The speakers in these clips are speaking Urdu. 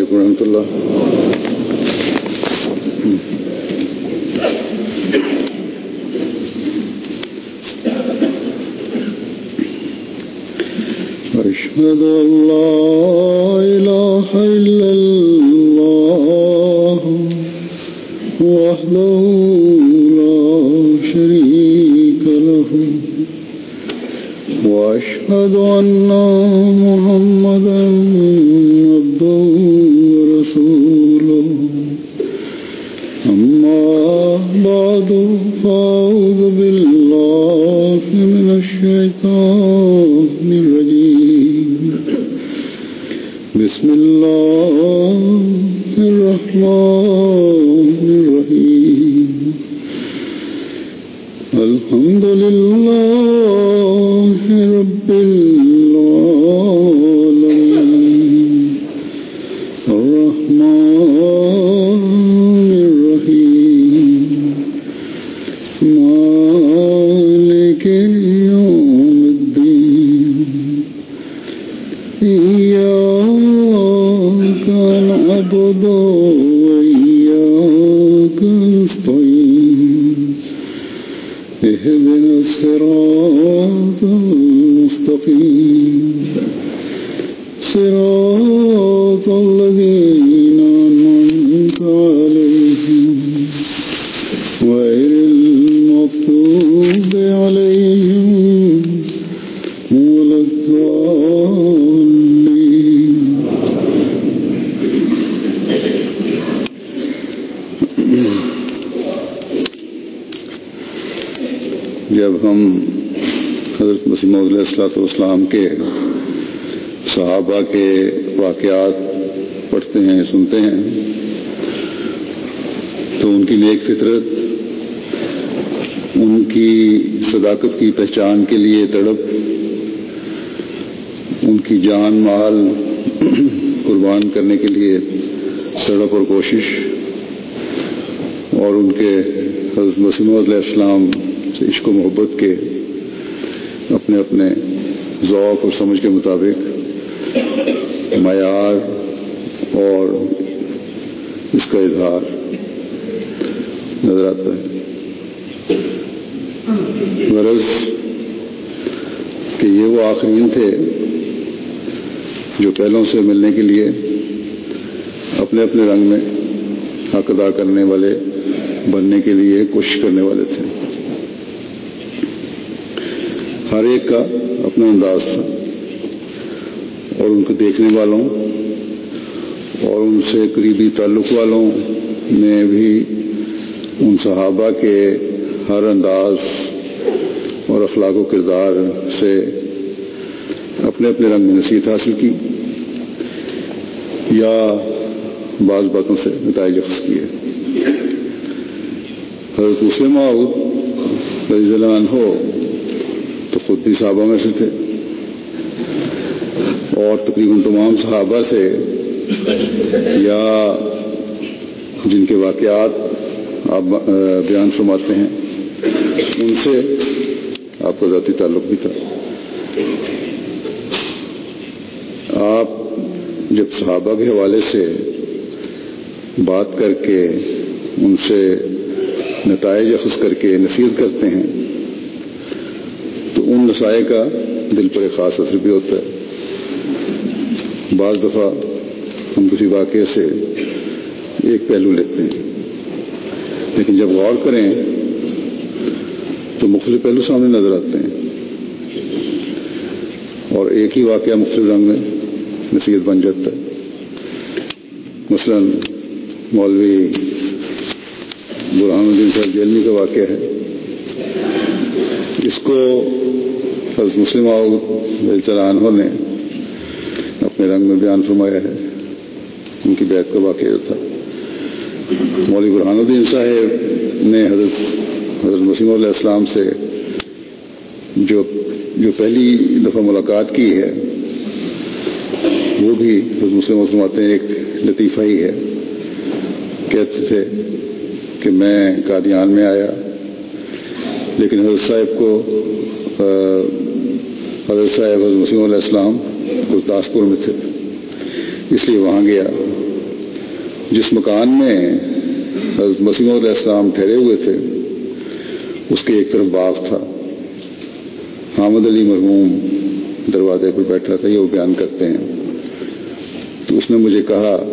علیکم ورحمۃ اللہ۔ صراط الذين أنعمت عليهم. غير المغضوب عليهم ولا الضالين. جب ہم حضرت مسیم علیہ السلاۃ والسلام کے صحابہ کے واقعات پڑھتے ہیں، سنتے ہیں۔ تو ان کی نیک فطرت، ان کی صداقت کی پہچان کے لیے تڑپ، ان کی جان مال قربان کرنے کے لیے تڑپ اور کوشش، اور ان کے حضرت مسیم علیہ السلام سے عشق و محبت کے اپنے اپنے ذوق اور سمجھ کے مطابق معیار اور اس کا اظہار نظر آتا ہے۔ غرض کہ یہ وہ آخرین تھے جو پہلوں سے ملنے کے لیے اپنے اپنے رنگ میں حق ادا کرنے والے بننے کے لیے کوشش کرنے والے تھے۔ ہر ایک کا اپنا انداز تھا۔ اور ان کو دیکھنے والوں اور ان سے قریبی تعلق والوں میں بھی ان صحابہ کے ہر انداز اور اخلاق و کردار سے اپنے اپنے رنگ میں نصیحت حاصل کی یا بعض باتوں سے نتائج اخذ کیے حضرت مسلم معود رضی اللہ عنہ تو خود بھی صحابہ میں سے تھے۔ اور تقریباً تمام صحابہ سے یا جن کے واقعات آپ بیان فرماتے ہیں، ان سے آپ کا ذاتی تعلق بھی تھا۔ آپ جب صحابہ کے حوالے سے بات کر کے ان سے نتائج اخذ کر کے نصیحت کرتے ہیں، تو ان نسائے کا دل پر ایک خاص اثر بھی ہوتا ہے۔ بعض دفعہ ہم کسی واقعے سے ایک پہلو لیتے ہیں۔ لیکن جب غور کریں تو مختلف پہلو سامنے نظر آتے ہیں۔ اور ایک ہی واقعہ مختلف رنگ میں نصیحت بن جاتا ہے۔ مثلا مولوی برحان الدین صاحب جیلمی کا واقعہ ہے۔ اس کو حضرت مسلم عنہ نے اپنے رنگ میں بیان فرمایا ہے۔ ان کی بیعت کا واقعہ جو تھا۔ مولوی برحان الدین صاحب نے حضرت حضرت مسیم علیہ السلام سے جو جو پہلی دفعہ ملاقات کی ہے، وہ بھی حضرت مسلم فرماتے ہیں ایک لطیفہ ہی ہے۔ کہتے تھے کہ میں قادیان میں آیا، لیکن حضرت صاحب کو حضرت صاحب حضرت مسیم علیہ السلام گرداسپور میں تھے۔ اس لیے وہاں گیا۔ جس مکان میں حضرت مسیم علیہ السلام ٹھہرے ہوئے تھے، اس کے ایک طرف باغ تھا۔ حامد علی مرحوم دروازے پر بیٹھا تھا، یہ وہ بیان کرتے ہیں۔ تو اس نے مجھے کہا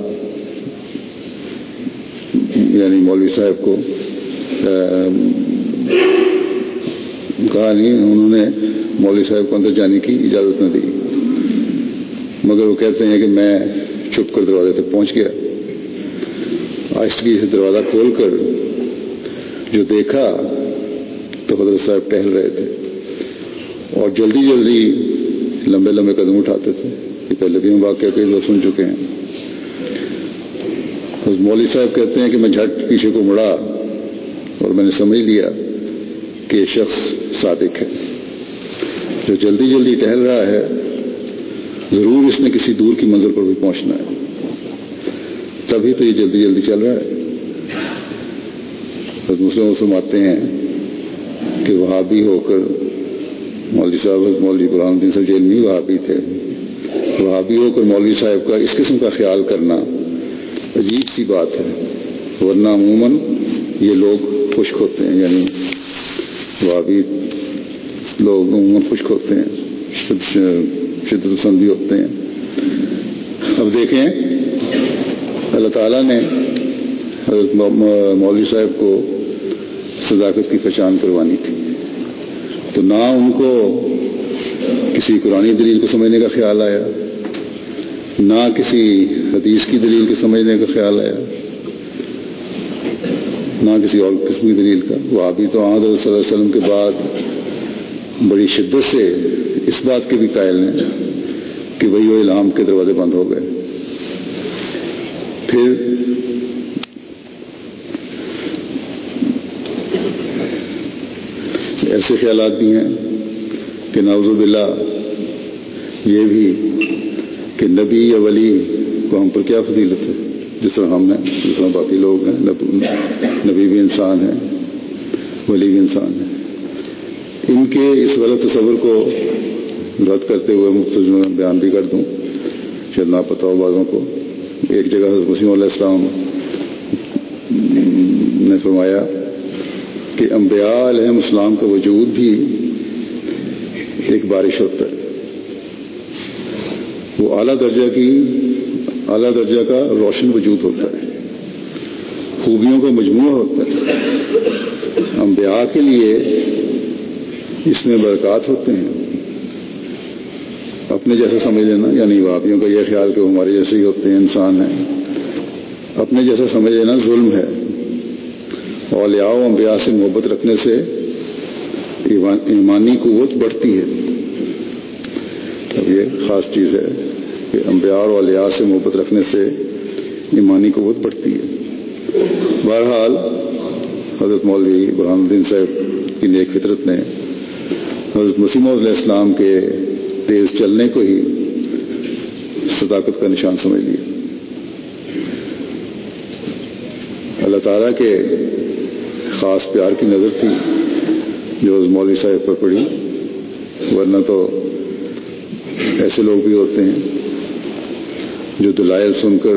یعنی مولوی صاحب کو کہا نہیں، انہوں نے مولوی صاحب کو اندر جانے کی اجازت نہ دی۔ مگر وہ کہتے ہیں کہ میں چھپ کر دروازے تک پہنچ گیا۔ آہستگی سے دروازہ کھول کر جو دیکھا تو حضرت صاحب ٹہل رہے تھے اور جلدی جلدی لمبے لمبے قدم اٹھاتے تھے کہ پہلے بھی ہم واقعہ کئی لوگ سن چکے ہیں۔ مولوی صاحب کہتے ہیں کہ میں جھٹ پیچھے کو مڑا اور میں نے سمجھ لیا کہ یہ شخص صادق ہے۔ جو جلدی جلدی ٹہل رہا ہے ضرور اس نے کسی دور کی منزل پر بھی پہنچنا ہے۔ تبھی تو یہ جلدی جلدی چل رہا ہے۔ مسلم مسلم آتے ہیں کہ وہاں بھی ہو کر مولوی صاحب مولوی قرآن الدین صاحب جیل میں وہاں بھی تھے۔ وہاں بھی ہو کر مولوی صاحب کا اس قسم کا خیال کرنا عجیب سی بات ہے۔ ورنہ عموماً یہ لوگ خشک ہوتے ہیں یعنی وہاں بھی لوگ عموماً خشک ہوتے ہیں۔ شدت پسندی ہوتے ہیں۔ اب دیکھیں، اللہ تعالیٰ نے حضرت مولوی صاحب کو صداقت کی پہچان کروانی تھی۔ تو نہ ان کو کسی قرآن دلیل کو سمجھنے کا خیال آیا، نہ کسی حدیث کی دلیل کو سمجھنے کا خیال آیا، نہ کسی اور قسم کی دلیل کا۔ وہ ابھی تو حضرت صلی اللہ علیہ وسلم کے بعد بڑی شدت سے اس بات کے بھی قائل ہیں کہ وہی وہ الہام کے دروازے بند ہو گئے۔ پھر ایسے خیالات بھی ہیں کہ نوز باللہ یہ بھی کہ نبی یا ولی کو ہم پر کیا فضیلت ہے؟ جس طرح ہم نے جس طرح باقی لوگ ہیں نبی بھی انسان ہیں، ولی بھی انسان ہیں۔ ان کے اس غلط تصور کو رد کرتے ہوئے مختصر میں بیان بھی کر دوں شاید نہ پتہ ہو بازوں کو۔ ایک جگہ حضرت مسیم علیہ السلام نے فرمایا کہ انبیاء علیہ السلام کا وجود بھی ایک بارش ہوتا ہے۔ وہ اعلیٰ درجہ کی، اعلیٰ درجہ کا روشن وجود ہوتا ہے۔ خوبیوں کا مجموعہ ہوتا ہے۔ انبیاء کے لیے اس میں برکات ہوتے ہیں۔ اپنے جیسا سمجھ لینا یعنی واپیوں کا یہ خیال کہ وہ ہمارے جیسے ہی ہوتے ہیں، انسان ہیں۔ اپنے جیسا سمجھ لینا ظلم ہے۔ اولیاء و انبیاء سے محبت رکھنے سے ایمانی قوت بڑھتی ہے۔ اب یہ خاص چیز ہے کہ انبیاء اور اولیاء سے محبت رکھنے سے ایمانی قوت بڑھتی ہے۔ بہرحال، حضرت مولوی برحان الدین صاحب کی نیک فطرت نے حضرت مسیم علیہ السلام کے تیز چلنے کو ہی صداقت کا نشان سمجھ لیا اللہ تعالیٰ کے خاص پیار کی نظر تھی جو مولوی صاحب پر پڑی، ورنہ تو ایسے لوگ بھی ہوتے ہیں جو دلائل سن کر،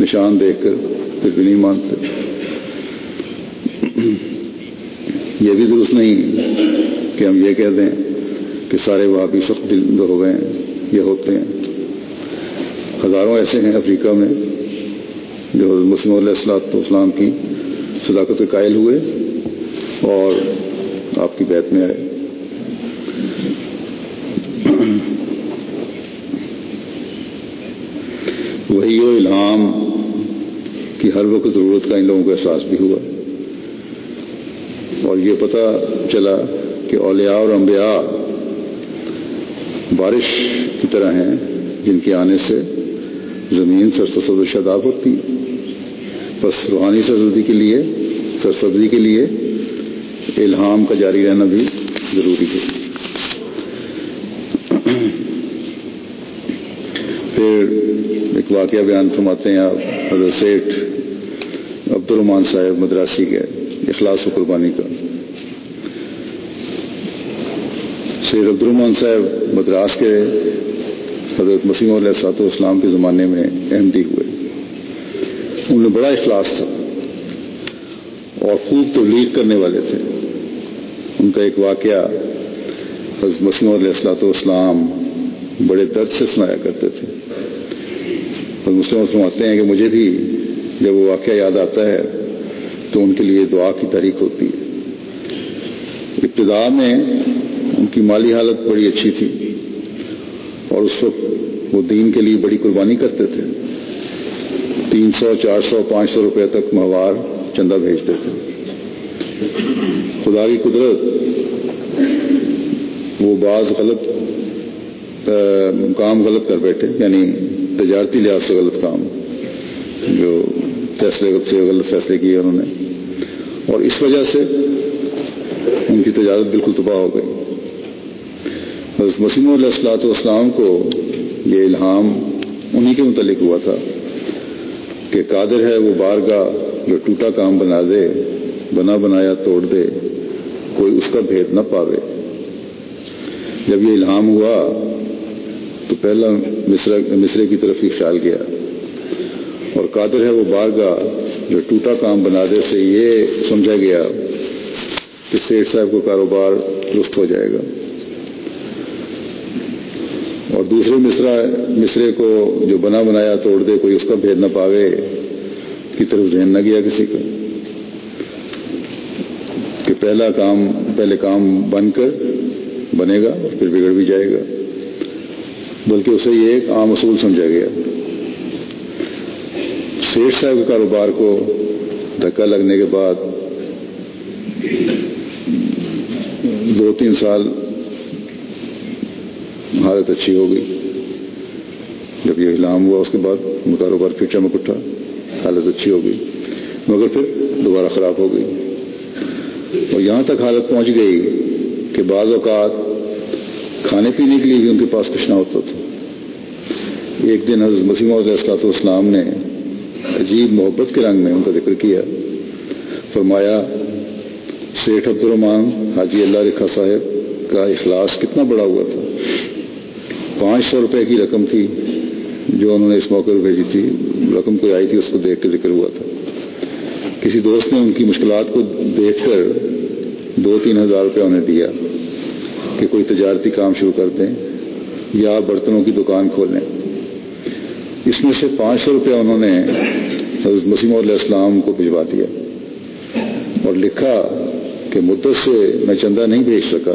نشان دیکھ کر پھر بھی نہیں مانتے۔ یہ بھی درست نہیں کہ ہم یہ کہہ دیں کہ سارے وہاں بھی سخت ہو گئے ہیں، یہ ہوتے ہیں۔ ہزاروں ایسے ہیں افریقہ میں جو مسلم علیہ السلاۃ اسلام کی صداقت کے قائل ہوئے اور آپ کی بیت میں آئے۔ وہی و الہام کی ہر وقت ضرورت کا ان لوگوں کو احساس بھی ہوا۔ اور یہ پتہ چلا کہ اولیاء اور انبیاء بارش کی طرح ہیں جن کے آنے سے زمین سرسد و شداب ہوتی ہے۔ بس روحانی سرسردی کے لیے، سرسبزی کے لیے الہام کا جاری رہنا بھی ضروری ہے۔ پھر ایک واقعہ بیان فرماتے ہیں آپ، حضرت سیٹھ عبد الرحمان صاحب مدراسی کے اخلاص و قربانی کا۔ سید عبدالرحمان صاحب مدراس کے حضرت مسیم علیہ سات اسلام کے زمانے میں احمدی ہوئے۔ ان میں بڑا اخلاص تھا اور خوب تبلیغ کرنے والے تھے۔ ان کا ایک واقعہ حضرت مسلم علیہ السلاۃ والسلام بڑے درد سے سنایا کرتے تھے۔ حضرت مسلم سناتے ہیں کہ مجھے بھی جب وہ واقعہ یاد آتا ہے تو ان کے لیے دعا کی تاریخ ہوتی ہے۔ ابتدا میں ان کی مالی حالت بڑی اچھی تھی اور اس وقت وہ دین کے لیے بڑی قربانی کرتے تھے۔ تین سو، چار سو، پانچ سو روپے تک مہوار چندہ بھیجتے تھے۔ خدا کی قدرت، وہ بعض غلط کام غلط کر بیٹھے یعنی تجارتی لحاظ سے غلط کام، جو فیصلے سے غلط فیصلے کیے انہوں نے۔ اور اس وجہ سے ان کی تجارت بالکل تباہ ہو گئی۔ حضرت مسیم علیہ السلاۃ والسلام کو یہ الہام انہی کے متعلق ہوا تھا کہ قادر ہے وہ بارگاہ جو ٹوٹا کام بنا دے، بنا بنایا توڑ دے، کوئی اس کا بھید نہ پاوے۔ جب یہ الہام ہوا تو پہلا مصرے کی طرف ہی خیال گیا اور قادر ہے وہ بارگاہ جو ٹوٹا کام بنا دے سے یہ سمجھا گیا کہ سیٹ صاحب کو کاروبار درست ہو جائے گا۔ اور دوسرے مصرا مصرے کو جو بنا بنایا توڑ دے، کوئی اس کا بھید نہ پاوے، کی طرف ذہن نہ گیا کسی کا۔ کہ پہلا کام، پہلے کام بن کر بنے گا اور پھر بگڑ بھی جائے گا۔ بلکہ اسے یہ ایک عام اصول سمجھا گیا۔ سیٹ صاحب کے کاروبار کو دھکا لگنے کے بعد دو تین سال حالت اچھی ہو گئی جب یہ اعلام ہوا، اس کے بعد کاروبار پھر چمک اٹھا؟ حالت اچھی ہو گئی مگر پھر دوبارہ خراب ہو گئی۔ اور یہاں تک حالت پہنچ گئی کہ بعض اوقات کھانے پینے کے لیے بھی ان کے پاس کچھ نہ ہوتا تھا۔ ایک دن حضرت مسیم علیہ السلاۃ والسلام نے عجیب محبت کے رنگ میں ان کا ذکر کیا۔ فرمایا، سیٹھ عبد الرحمان حاجی اللہ رکھا صاحب، کا اخلاص کتنا بڑا ہوا تھا۔ پانچ سو روپے کی رقم تھی جو انہوں نے اس موقع پر بھیجی تھی۔ رقم کوئی آئی تھی، اس کو دیکھ کے ذکر ہوا تھا۔ کسی دوست نے ان کی مشکلات کو دیکھ کر دو تین ہزار روپے انہیں دیا کہ کوئی تجارتی کام شروع کر دیں یا برتنوں کی دکان کھول لیں۔ اس میں سے پانچ سو روپیہ انہوں نے حضرت مسیم علیہ السلام کو بھجوا دیا اور لکھا کہ مدت سے میں چندہ نہیں بھیج سکا۔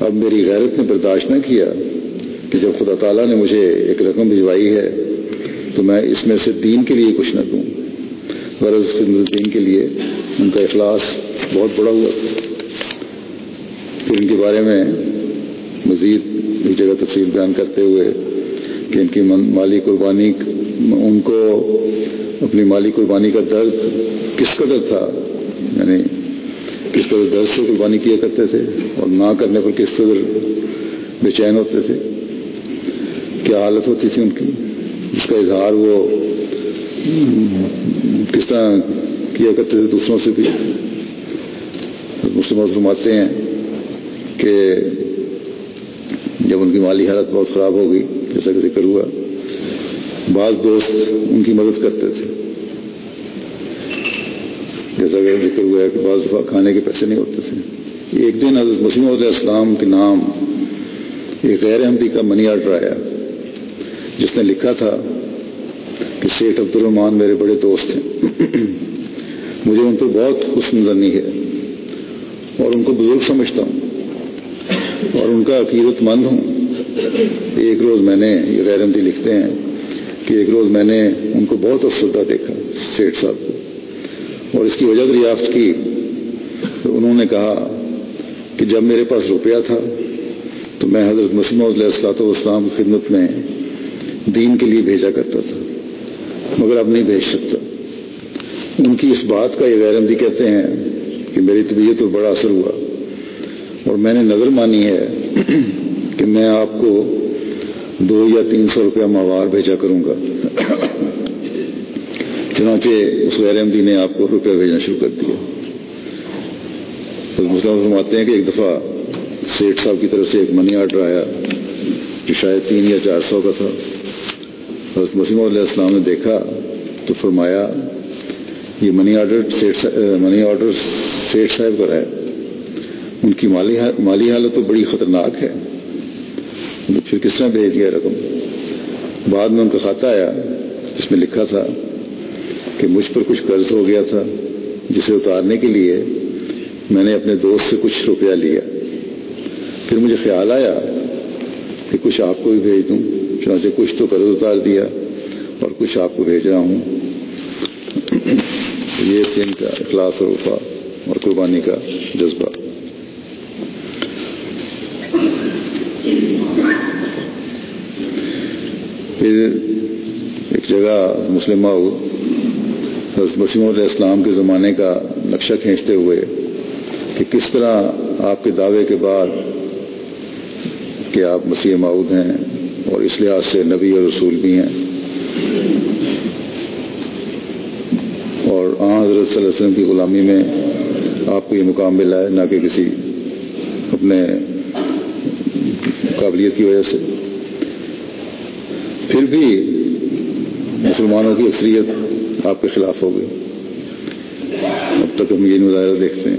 اب میری غیرت نے برداشت نہ کیا کہ جب خدا تعالیٰ نے مجھے ایک رقم بھجوائی ہے، تو میں اس میں سے دین کے لیے کچھ نہ دوں۔ غرض خدمت دین کے لیے ان کا اخلاص بہت بڑا ہوا۔ پھر ان کے بارے میں مزید ایک جگہ تفصیل بیان کرتے ہوئے کہ ان کی مالی قربانی، ان کو اپنی مالی قربانی کا درد کس قدر تھا؟ یعنی کس قدر درد سے قربانی کیا کرتے تھے اور نہ کرنے پر کس قدر بے چین ہوتے تھے؟ کیا حالت ہوتی تھی ان کی، جس کا اظہار وہ کس طرح کیا کرتے تھے دوسروں سے بھی۔ مسلم مسلم آتے ہیں کہ جب ان کی مالی حالت بہت خراب ہو گئی، جیسا کہ ذکر ہوا، بعض دوست ان کی مدد کرتے تھے۔ جیسا کہ ذکر ہوا ہے کہ بعض دفعہ کھانے کے پیسے نہیں ہوتے تھے۔ ایک دن حضرت مسیم علیہ السلام کے نام، ایک غیر احمدی کا منی آرڈر آیا۔ جس نے لکھا تھا کہ شیخ عبد الرحمان میرے بڑے دوست ہیں۔ مجھے ان پہ بہت حسن زنی ہے اور ان کو بزرگ سمجھتا ہوں اور ان کا عقیدت مند ہوں۔ ایک روز میں نے یہ غیر احمدی لکھتے ہیں کہ ایک روز میں نے ان کو بہت افسردہ دیکھا سیٹ صاحب کو۔ اور اس کی وجہ دریافت کی تو انہوں نے کہا کہ جب میرے پاس روپیہ تھا تو میں حضرت مسلم علیہ السلاۃ والسلام کی خدمت میں دین کے لیے بھیجا کرتا تھا، مگر اب نہیں بھیج سکتا۔ ان کی اس بات کا یہ غیر کہتے ہیں کہ میری طبیعت پر بڑا اثر ہوا۔ اور میں نے نظر مانی ہے کہ میں آپ کو دو یا تین سو روپیہ ماہوار بھیجا کروں گا۔ چنانچہ اس غیر احمدی نے آپ کو روپیہ بھیجنا شروع کر دیا۔ تو مسلم فرماتے ہیں کہ ایک دفعہ سیٹ صاحب کی طرف سے ایک منی آرڈر آیا، جو شاید تین یا چار سو کا تھا۔ حضرت مسیم علیہ السلام نے دیکھا تو فرمایا، یہ منی آرڈر منی آرڈر سیٹ صاحب کا ہے۔ ان کی مالی مالی حالت تو بڑی خطرناک ہے۔ پھر کس طرح بھیج دیا رقم؟ بعد میں ان کا کھاتا آیا، جس میں لکھا تھا کہ مجھ پر کچھ قرض ہو گیا تھا، جسے اتارنے کے لیے میں نے اپنے دوست سے کچھ روپیہ لیا۔ پھر مجھے خیال آیا کہ کچھ آپ کو بھی بھیج دوں۔ چنانچہ کچھ تو قرض اتار دیا اور کچھ آپ کو بھیج رہا ہوں۔ یہ تین کا اخلاص اور وفا اور قربانی کا جذبہ۔ پھر ایک جگہ مسلم مسیم علیہ السلام کے زمانے کا نقشہ کھینچتے ہوئے کہ کس طرح آپ کے دعوے کے بعد کہ آپ مسیح معود ہیں۔ اور اس لحاظ سے نبی اور رسول بھی ہیں۔ اور آ حضرت صلی اللہ علیہ وسلم کی غلامی میں آپ کو یہ مقام ملا ہے، نہ کہ کسی اپنے قابلیت کی وجہ سے۔ پھر بھی مسلمانوں کی اکثریت آپ کے خلاف ہو گئی۔ اب تک ہم یہ مظاہرہ دیکھتے ہیں۔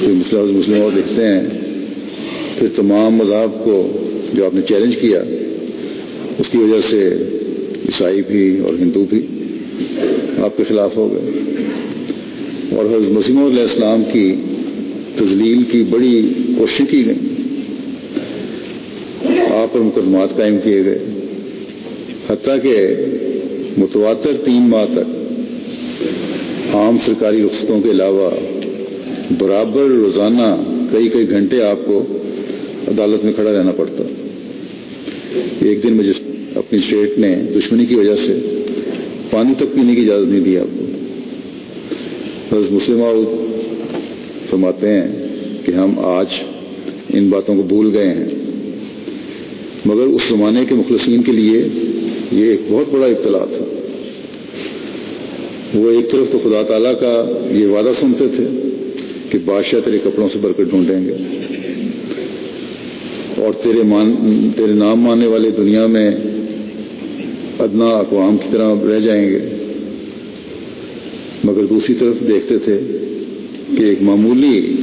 پھر مسلم مسلم اور دیکھتے ہیں پھر تمام مذہب کو جو آپ نے چیلنج کیا، اس کی وجہ سے عیسائی بھی اور ہندو بھی آپ کے خلاف ہو گئے۔ اور حضرت مسیم علیہ السلام کی تزلیل کی بڑی کوششیں کی گئیں۔ آپ پر مقدمات قائم کیے گئے۔ حتیٰ کہ متواتر تین ماہ تک عام سرکاری رخصتوں کے علاوہ برابر روزانہ کئی کئی گھنٹے آپ کو عدالت میں کھڑا رہنا پڑتا۔ ایک دن مجھے اپنی اسٹیٹ نے دشمنی کی وجہ سے پانی تک پینے کی اجازت نہیں دی آپ کو۔ بس مسلم فرماتے ہیں کہ ہم آج ان باتوں کو بھول گئے ہیں۔ مگر اس زمانے کے مخلصین کے لیے یہ ایک بہت بڑا اطلاع تھا۔ وہ ایک طرف تو خدا تعالیٰ کا یہ وعدہ سنتے تھے کہ بادشاہ تیرے کپڑوں سے برکت ڈھونڈیں گے۔ اور تیرے مان، تیرے نام ماننے والے دنیا میں ادنا اقوام کی طرح رہ جائیں گے۔ مگر دوسری طرف دیکھتے تھے کہ ایک معمولی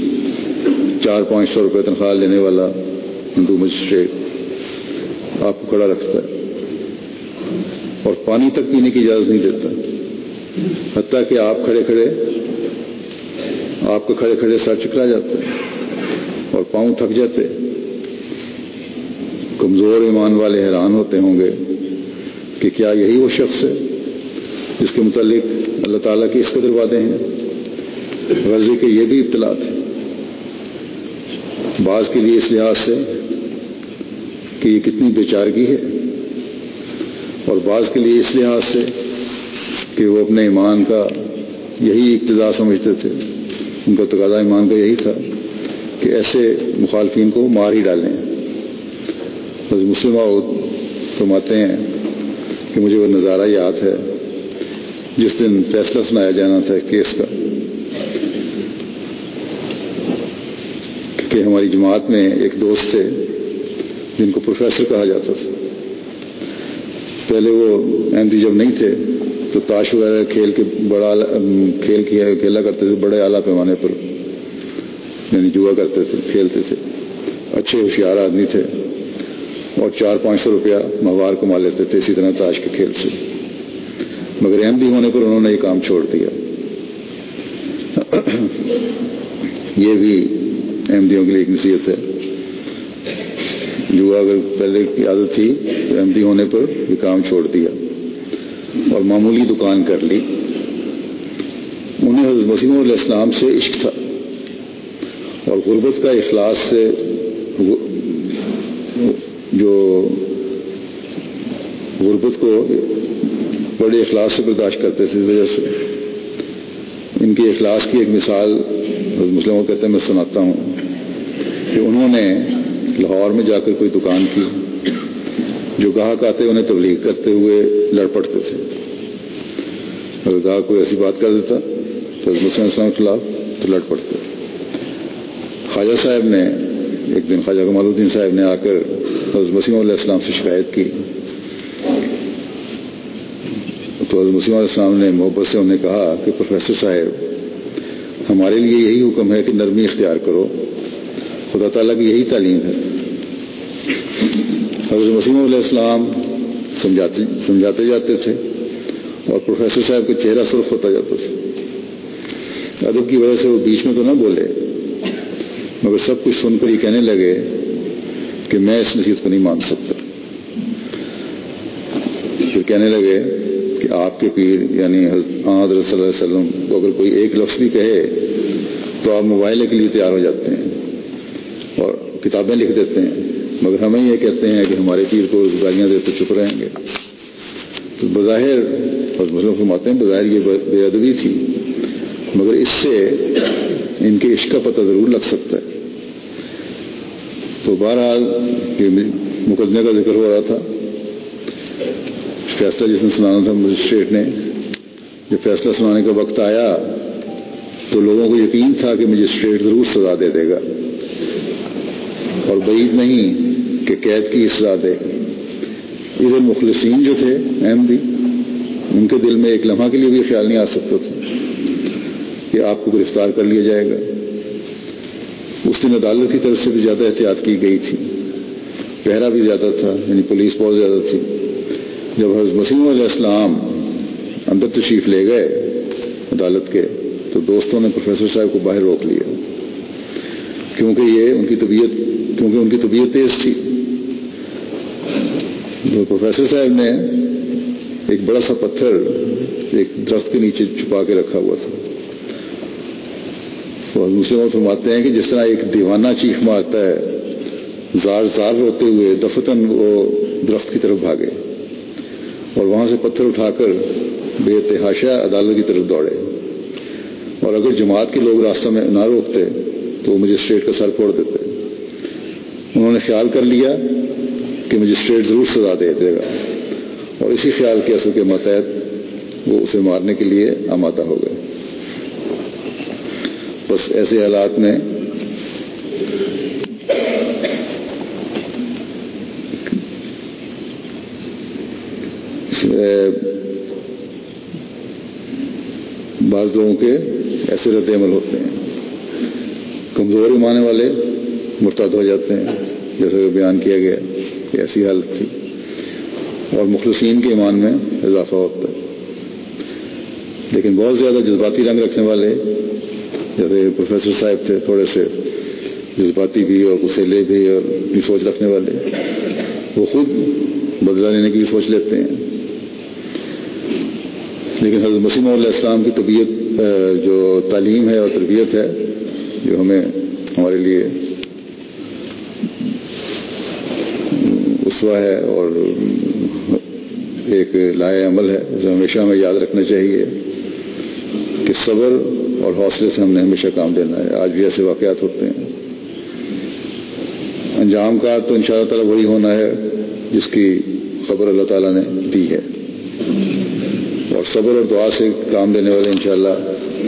چار پانچ سو روپے تنخواہ لینے والا ہندو مجسٹریٹ آپ کو کھڑا رکھتا ہے اور پانی تک پینے کی اجازت نہیں دیتا۔ حتیٰ کہ آپ کھڑے کھڑے، آپ کو کھڑے کھڑے سر چکرا جاتا ہے اور پاؤں تھک جاتے۔ کمزور ایمان والے حیران ہوتے ہوں گے کہ کیا یہی وہ شخص ہے جس کے متعلق اللہ تعالیٰ کی اس قدر وعدے ہیں؟ غرضی کے یہ بھی اطلاع تھے بعض کے لیے اس لحاظ سے کہ یہ کتنی بیچارگی ہے اور بعض کے لیے اس لحاظ سے کہ وہ اپنے ایمان کا یہی اقتضاء سمجھتے تھے۔ ان کا تقاضا ایمان کا یہی تھا کہ ایسے مخالفین کو مار ہی ڈالیں۔ بس مسلم فرماتے ہیں کہ مجھے وہ نظارہ یاد ہے، جس دن فیصلہ سنایا جانا تھا کیس کا، کہ ہماری جماعت میں ایک دوست تھے، جن کو پروفیسر کہا جاتا تھا۔ پہلے وہ احمدی جب نہیں تھے، تو تاش وغیرہ کھیل کے بڑا کھیل کیا، کھیلا کرتے تھے، بڑے اعلیٰ پیمانے پر یعنی جوا کرتے تھے، کھیلتے تھے۔ اچھے ہوشیار آدمی تھے۔ اور چار پانچ سو روپیہ مہوار کما لیتے تھے، اسی طرح تاش کے کھیل سے۔ مگر احمدی ہونے پر انہوں نے یہ کام چھوڑ دیا۔ یہ بھی احمدیوں کے لیے ایک نصیحت ہے۔ جو اگر پہلے کی عادت تھی، تو احمدی ہونے پر یہ کام چھوڑ دیا۔ اور معمولی دکان کر لی۔ انہیں حضرت مسیم علیہ السلام سے عشق تھا۔ اور غربت کا اخلاص سے جو غربت کو بڑے اخلاص سے برداشت کرتے تھے، اس وجہ سے۔ ان کی اخلاص کی ایک مثال مسلموں کو کہتے ہیں، میں سناتا ہوں کہ انہوں نے لاہور میں جا کر کوئی دکان کی جو گاہک آتے، انہیں تبلیغ کرتے ہوئے لڑ پڑتے تھے۔ اگر گاہک کوئی ایسی بات کر دیتا تو مسلم السلام کے خلاف تو لڑ پڑتے۔ خواجہ صاحب نے، ایک دن خواجہ کمال الدین صاحب نے آ کر مسیم علیہ السلام سے شکایت کی۔ تو حضرت مسیم علیہ السلام نے محبت سے انہیں کہا کہ پروفیسر صاحب، ہمارے لیے یہی حکم ہے کہ نرمی اختیار کرو۔ خدا تعالیٰ کی یہی تعلیم ہے۔ حضرت مسیم علیہ السلام سمجھاتے سمجھاتے جاتے تھے اور پروفیسر صاحب کا چہرہ سرخ ہوتا جاتا تھا۔ ادب کی وجہ سے وہ بیچ میں تو نہ بولے، مگر سب کچھ سن کر ہی کہنے لگے کہ میں اس نصیحت کو نہیں مان سکتا۔ پھر کہنے لگے کہ آپ کے پیر یعنی حضرت صلی اللہ علیہ وسلم تو اگر کوئی ایک لفظ بھی کہے تو آپ موبائل کے لیے تیار ہو جاتے ہیں اور کتابیں لکھ دیتے ہیں۔ مگر ہمیں یہ کہتے ہیں کہ ہمارے پیر کو گالیاں دے تو چپ رہیں گے۔ تو بظاہر اور مسلم فرماتے ہیں بظاہر یہ بے ادبی تھی، مگر اس سے ان کے عشق کا پتہ ضرور لگ سکتا ہے۔ تو بہرحال مقدمے کا ذکر ہو رہا تھا۔ فیصلہ جس نے سنانا تھا مجسٹریٹ نے جب فیصلہ سنانے کا وقت آیا تو لوگوں کو یقین تھا کہ مجسٹریٹ ضرور سزا دے دے گا۔ اور بعید نہیں کہ قید کی سزا دے۔ ادھر مخلصین جو تھے احمدی ان کے دل میں ایک لمحہ کے لیے بھی خیال نہیں آ سکتا تھا کہ آپ کو گرفتار کر لیا جائے گا۔ دن عدالت کی طرف سے بھی زیادہ احتیاط کی گئی تھی۔ پہرا بھی زیادہ تھا یعنی پولیس بہت زیادہ تھی۔ جب حضرت مسیم علیہ السلام اندر تشریف لے گئے عدالت کے، تو دوستوں نے پروفیسر صاحب کو باہر روک لیا۔ کیونکہ یہ ان کی طبیعت، کیونکہ ان کی طبیعت تیز تھی۔ تو پروفیسر صاحب نے ایک بڑا سا پتھر ایک درخت کے نیچے چھپا کے رکھا ہوا تھا۔ اور دوسرے بات فرماتے ہیں کہ جس طرح ایک دیوانہ چیخ مارتا ہے، زار زار روتے ہوئے دفتن وہ درخت کی طرف بھاگے اور وہاں سے پتھر اٹھا کر بے تحاشا عدالت کی طرف دوڑے۔ اور اگر جماعت کے لوگ راستہ میں نہ روکتے تو وہ مجسٹریٹ کا سر پھوڑ دیتے۔ انہوں نے خیال کر لیا کہ مجسٹریٹ ضرور سزا دے دے گا۔ اور اسی خیال کے اثر کے ماتحت وہ اسے مارنے کے لیے آمادہ ہو گئے۔ بس ایسے حالات میں بعض لوگوں کے ایسے رد عمل ہوتے ہیں۔ کمزور ایمانے والے مرتد ہو جاتے ہیں، جیسا کہ بیان کیا گیا کہ ایسی حالت تھی۔ اور مخلصین کے ایمان میں اضافہ ہوتا ہے۔ لیکن بہت زیادہ جذباتی رنگ رکھنے والے جیسے پروفیسر صاحب تھے تھوڑے سے جذباتی بھی اور کسیلے بھی اور بھی سوچ رکھنے والے وہ خود بدلہ لینے کی بھی سوچ لیتے ہیں لیکن حضرت مسیم علیہ السلام کی طبیعت جو تعلیم ہے اور تربیت ہے جو ہمیں ہمارے لیے اسوا ہے اور ایک لائے عمل ہے اسے ہمیشہ ہمیں یاد رکھنا چاہیے کہ صبر اور حوصلے سے ہم نے ہمیشہ کام لینا ہے۔ آج بھی ایسے واقعات ہوتے ہیں۔ انجام کا تو ان شاء اللہ تعالیٰ وہی ہونا ہے جس کی خبر اللہ تعالیٰ نے دی ہے۔ اور صبر اور دعا سے کام لینے والے انشاءاللہ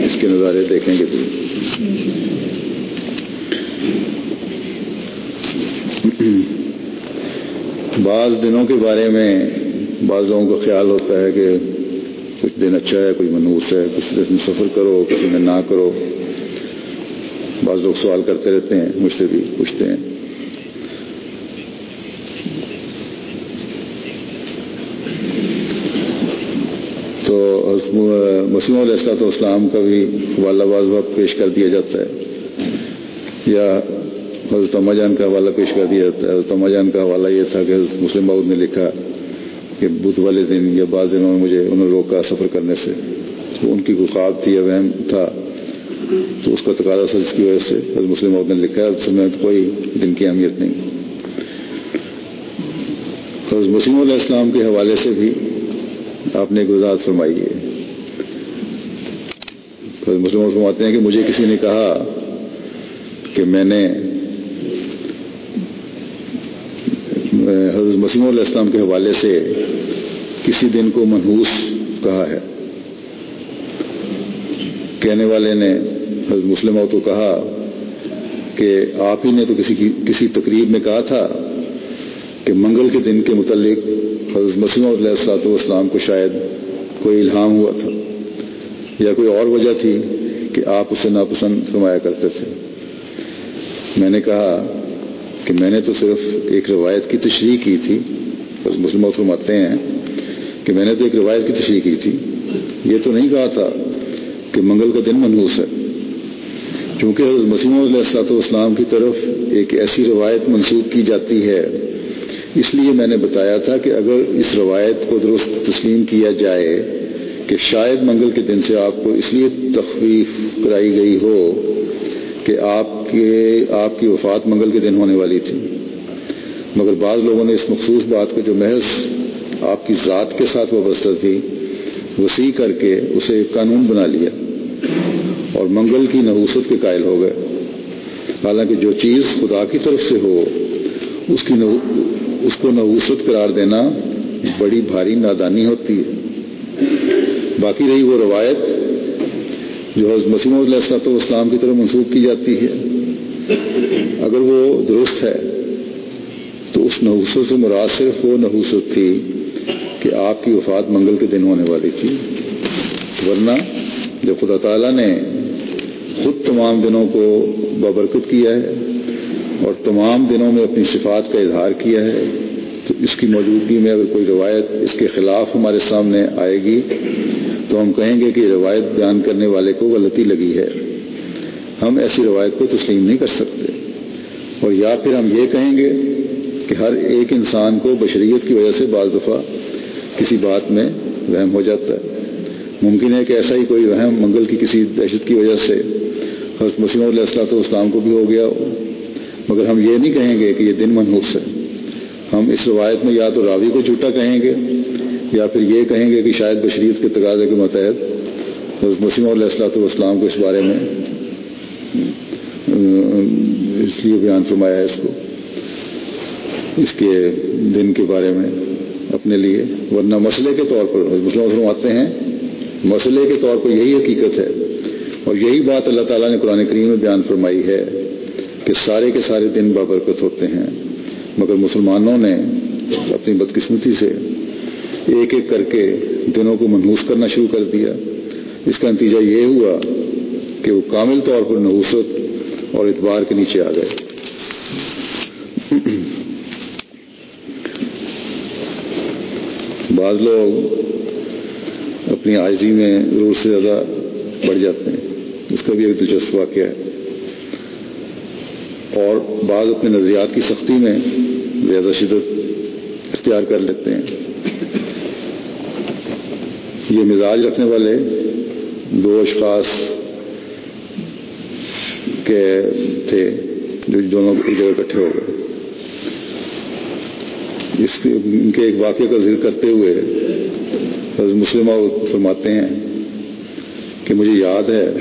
اس کے نظارے دیکھیں گے۔ بھی بعض دنوں کے بارے میں بعض لوگوں کا خیال ہوتا ہے کہ کچھ دن اچھا ہے، کوئی منوس ہے کچھ دن سفر کرو، کسی میں نہ کرو۔ بعض لوگ سوال کرتے رہتے ہیں، مجھ سے بھی پوچھتے ہیں۔ تو مسلم علیہ السلاۃ والسلام کا بھی حوالہ بعض وقت پیش کر دیا جاتا ہے۔ یا حضرت اما جان کا حوالہ پیش کر دیا جاتا ہے۔ حضرت جان کا حوالہ یہ تھا کہ مسلم باؤد نے لکھا کہ بدھ والے دن یا بعض دنوں میں مجھے انہوں نے روکا سفر کرنے سے تو ان کی کوئی خواب تھی یا وہم تھا۔ تو اس کا تقاضا سر اس کی وجہ سے حضرت مسلم عہد نے لکھا ہے میں کوئی دن کی اہمیت نہیں۔ حضرت مسلم علیہ السلام کے حوالے سے بھی آپ نے ایک فرمائی ہے۔ مسلم فرماتے ہیں کہ مجھے کسی نے کہا کہ میں نے حضرت مسیم علیہ السلام کے حوالے سے کسی دن کو منحوس کہا ہے۔ کہنے والے نے حضرت مسلم کو کہا کہ آپ ہی نے تو کسی کسی تقریب میں کہا تھا کہ منگل کے دن کے متعلق حضرت مسیم علیہ السلاۃ والسلام کو شاید کوئی الہام ہوا تھا یا کوئی اور وجہ تھی کہ آپ اسے ناپسند فرمایا کرتے تھے۔ میں نے کہا کہ میں نے تو صرف ایک روایت کی تشریح کی تھی۔ بس مسلم فرماتے ہیں کہ میں نے تو ایک روایت کی تشریح کی تھی۔ یہ تو نہیں کہا تھا کہ منگل کا دن منحوس ہے۔ چونکہ حضرت مسیم علیہ السلاۃ والسلام کی طرف ایک ایسی روایت منسوخ کی جاتی ہے۔ اس لیے میں نے بتایا تھا کہ اگر اس روایت کو درست تسلیم کیا جائے کہ شاید منگل کے دن سے آپ کو اس لیے تخفیف کرائی گئی ہو کہ آپ کے آپ کی وفات منگل کے دن ہونے والی تھی۔ مگر بعض لوگوں نے اس مخصوص بات کو جو محض آپ کی ذات کے ساتھ وابستہ تھی، وسیع کر کے اسے ایک قانون بنا لیا اور منگل کی نحوست کے قائل ہو گئے۔ حالانکہ جو چیز خدا کی طرف سے ہو، اس کی اس کو نحوست قرار دینا بڑی بھاری نادانی ہوتی ہے۔ باقی رہی وہ روایت جو حضرت مسیم علیہ السلط والسلام کی طرف منسوخ کی جاتی ہے۔ اگر وہ درست ہے، تو اس نحوست سے مراد صرف وہ نحوست تھی کہ آپ کی وفات منگل کے دن ہونے والی تھی۔ ورنہ جب خدا تعالیٰ نے خود تمام دنوں کو بابرکت کیا ہے اور تمام دنوں میں اپنی صفات کا اظہار کیا ہے، تو اس کی موجودگی میں اگر کوئی روایت اس کے خلاف ہمارے سامنے آئے گی، تو ہم کہیں گے کہ روایت بیان کرنے والے کو غلطی لگی ہے۔ ہم ایسی روایت کو تسلیم نہیں کر سکتے۔ اور یا پھر ہم یہ کہیں گے کہ ہر ایک انسان کو بشریت کی وجہ سے بعض دفعہ کسی بات میں وہم ہو جاتا ہے۔ ممکن ہے کہ ایسا ہی کوئی وہم منگل کی کسی دہشت کی وجہ سے حضرت مسیم علیہ السلاۃ والسلام کو بھی ہو گیا ہو۔ مگر ہم یہ نہیں کہیں گے کہ یہ دن منحوس ہے۔ ہم اس روایت میں یا تو راوی کو جھوٹا کہیں گے یا پھر یہ کہیں گے کہ شاید بشریت کے تقاضے کے متحد حضرت مسیم علیہ السلاۃ والسلام کو اس بارے میں اس لیے بیان فرمایا ہے اس کو، اس کے دن کے بارے میں۔ اپنے لیے، ورنہ مسئلے کے طور پر مسلم آتے ہیں، مسئلے کے طور پر یہی حقیقت ہے۔ اور یہی بات اللہ تعالیٰ نے قرآن کریم میں بیان فرمائی ہے کہ سارے کے سارے دن بابرکت ہوتے ہیں۔ مگر مسلمانوں نے اپنی بدقسمتی سے ایک ایک کر کے دنوں کو منحوس کرنا شروع کر دیا۔ اس کا نتیجہ یہ ہوا کہ وہ کامل طور پر نحوست اور اعتبار کے نیچے آ گئے۔ بعض لوگ اپنی آئزی میں ضرور سے زیادہ بڑھ جاتے ہیں۔ اس کا بھی ایک دلچسپ واقعہ ہے۔ اور بعض اپنے نظریات کی سختی میں زیادہ شدت اختیار کر لیتے ہیں۔ یہ مزاج رکھنے والے دو اشخاص کے تھے جو دونوں کی جگہ اکٹھے ہو گئے۔ اس کے ان کے ایک واقعے کا ذکر کرتے ہوئے حضرت مسلمہ فرماتے ہیں کہ مجھے یاد ہے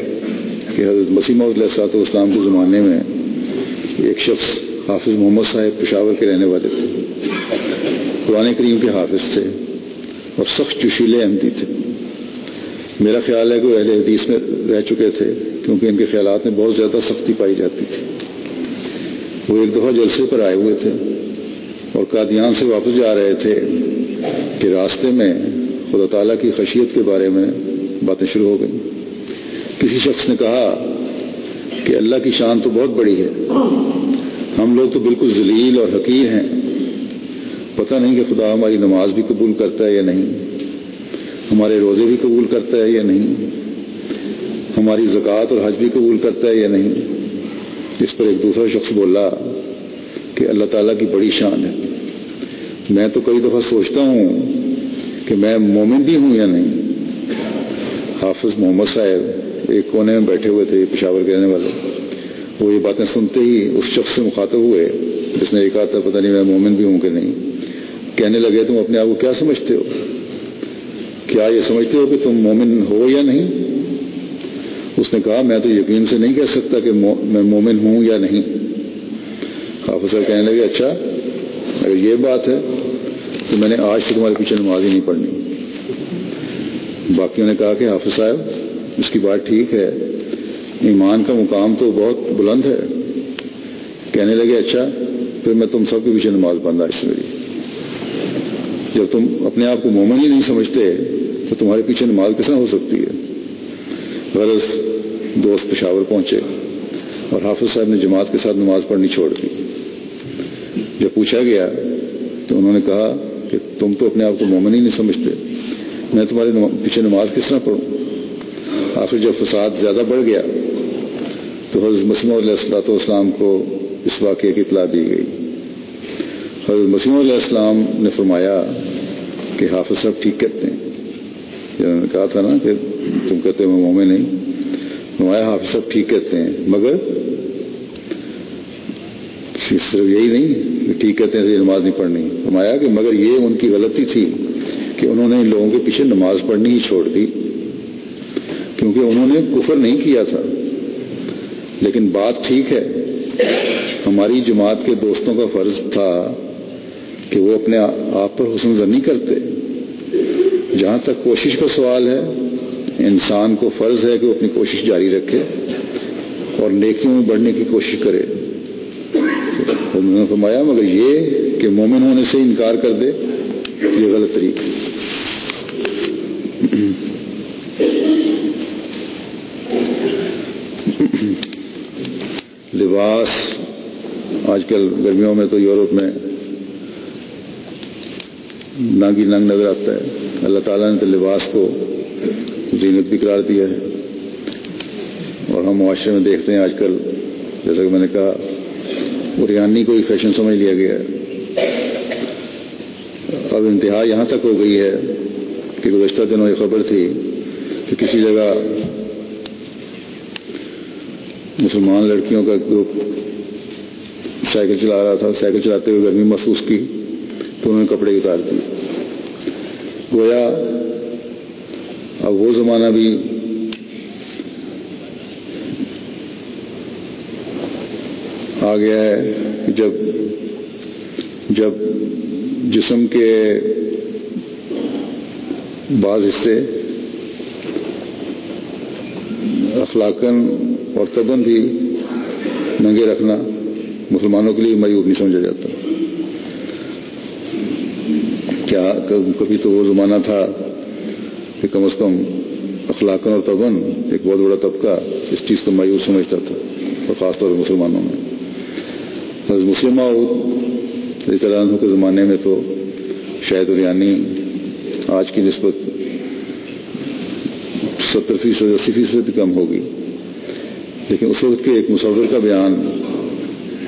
کہ حضرت مسیمہ علیہ السلاط والسلام کے زمانے میں ایک شخص حافظ محمد صاحب پشاور کے رہنے والے تھے۔ قرآن کریم کے حافظ تھے اور سخت جشیلے احمدی تھے۔ میرا خیال ہے کہ وہ اہل حدیث میں رہ چکے تھے کیونکہ ان کے خیالات میں بہت زیادہ سختی پائی جاتی تھی۔ وہ ایک دفعہ جلسے پر آئے ہوئے تھے۔ اور قادیان سے واپس جا رہے تھے کہ راستے میں خدا تعالیٰ کی خشیت کے بارے میں باتیں شروع ہو گئیں۔ کسی شخص نے کہا کہ اللہ کی شان تو بہت بڑی ہے۔ ہم لوگ تو بالکل ذلیل اور حقیر ہیں۔ پتہ نہیں کہ خدا ہماری نماز بھی قبول کرتا ہے یا نہیں۔ ہمارے روزے بھی قبول کرتا ہے یا نہیں۔ ہماری زکوٰۃ اور حج بھی قبول کرتا ہے یا نہیں۔ اس پر ایک دوسرا شخص بولا کہ اللہ تعالیٰ کی بڑی شان ہے۔ میں تو کئی دفعہ سوچتا ہوں کہ میں مومن بھی ہوں یا نہیں۔ حافظ محمد صاحب ایک کونے میں بیٹھے ہوئے تھے پشاور کے رہنے والے۔ وہ یہ باتیں سنتے ہی اس شخص سے مخاطب ہوئے، جس نے یہ کہا تھا، پتہ نہیں میں مومن بھی ہوں کہ نہیں؟ کہنے لگے، تم اپنے آپ کو کیا سمجھتے ہو؟ کیا یہ سمجھتے ہو کہ تم مومن ہو یا نہیں؟ اس نے کہا، میں تو یقین سے نہیں کہہ سکتا کہ میں مومن ہوں یا نہیں۔ حافظ صاحب کہنے لگے اچھا اگر یہ بات ہے تو میں نے آج سے تمہارے پیچھے نماز ہی نہیں پڑھنی۔ باقیوں نے کہا کہ حافظ صاحب، اس کی بات ٹھیک ہے، ایمان کا مقام تو بہت بلند ہے۔ کہنے لگے اچھا پھر میں تم سب کے پیچھے نماز بند آج سے میری جب تم اپنے آپ کو مومن ہی نہیں سمجھتے، تو تمہارے پیچھے نماز کس طرح ہو سکتی ہے؟ غرض، دوست پشاور پہنچے اور حافظ صاحب نے جماعت کے ساتھ نماز پڑھنی چھوڑ دی۔ جب پوچھا گیا تو انہوں نے کہا کہ تم تو اپنے آپ کو مومن ہی نہیں سمجھتے۔ میں تمہارے پیچھے نماز کس طرح پڑھوں؟ آخر جب فساد زیادہ بڑھ گیا تو حضرت مسلم علیہ السلاۃ والسلام کو اس واقعے کی اطلاع دی گئی۔ حضرت مسیم علیہ السلام نے فرمایا کہ حافظ صاحب ٹھیک کہتے ہیں۔ انہوں نے کہا تھا نا کہ تم کہتے ہو مومن نہیں۔ فرمایا حافظ صاحب ٹھیک کہتے ہیں، مگر صرف یہی نہیں کہ ٹھیک کہتے ہیں نماز نہیں پڑھنی۔ فرمایا کہ مگر یہ ان کی غلطی تھی کہ انہوں نے ان لوگوں کے پیچھے نماز پڑھنی ہی چھوڑ دی، کیونکہ انہوں نے کفر نہیں کیا تھا۔ لیکن بات ٹھیک ہے، ہماری جماعت کے دوستوں کا فرض تھا کہ وہ اپنے آپ پر حسن زنی کرتے۔ جہاں تک کوشش کا سوال ہے، انسان کو فرض ہے کہ وہ اپنی کوشش جاری رکھے اور نیکیوں میں بڑھنے کی کوشش کرے۔ انہوں نے فرمایا، مگر یہ کہ مومن ہونے سے انکار کر دے، یہ غلط طریقہ لباس، آج کل گرمیوں میں تو یورپ میں ننگی ننگ نظر آتا ہے۔ اللہ تعالیٰ نے تو لباس کو زینت بھی قرار دیا ہے۔ اور ہم معاشرے میں دیکھتے ہیں آج کل، جیسا کہ میں نے کہا بریانی کو ہی فیشن سمجھ لیا گیا۔ ہے اب انتہا یہاں تک ہو گئی ہے کہ گزشتہ دنوں یہ خبر تھی کہ کسی جگہ مسلمان لڑکیوں کا گروپ سائیکل چلا رہا تھا، سائیکل چلاتے ہوئے گرمی محسوس کی، تو انہوں نے کپڑے اتار دیے۔ گویا، اب وہ زمانہ بھی آ گیا ہے کہ جب جب جسم کے بعض حصے اخلاقن اور تبن بھی ننگے رکھنا مسلمانوں کے لیے میوب نہیں سمجھا جاتا۔ کیا کبھی تو وہ زمانہ تھا کہ کم از کم اخلاقن اور تبن ایک بہت بڑا طبقہ اس چیز کو مایوس سمجھتا تھا، اور خاص طور پر مسلمانوں میں۔ مسلم عنہ کے زمانے میں تو شاید اریانی آج کی نسبت ستر فیصد اسی فیصد بھی کم ہوگی۔ لیکن اس وقت کے ایک مصور کا بیان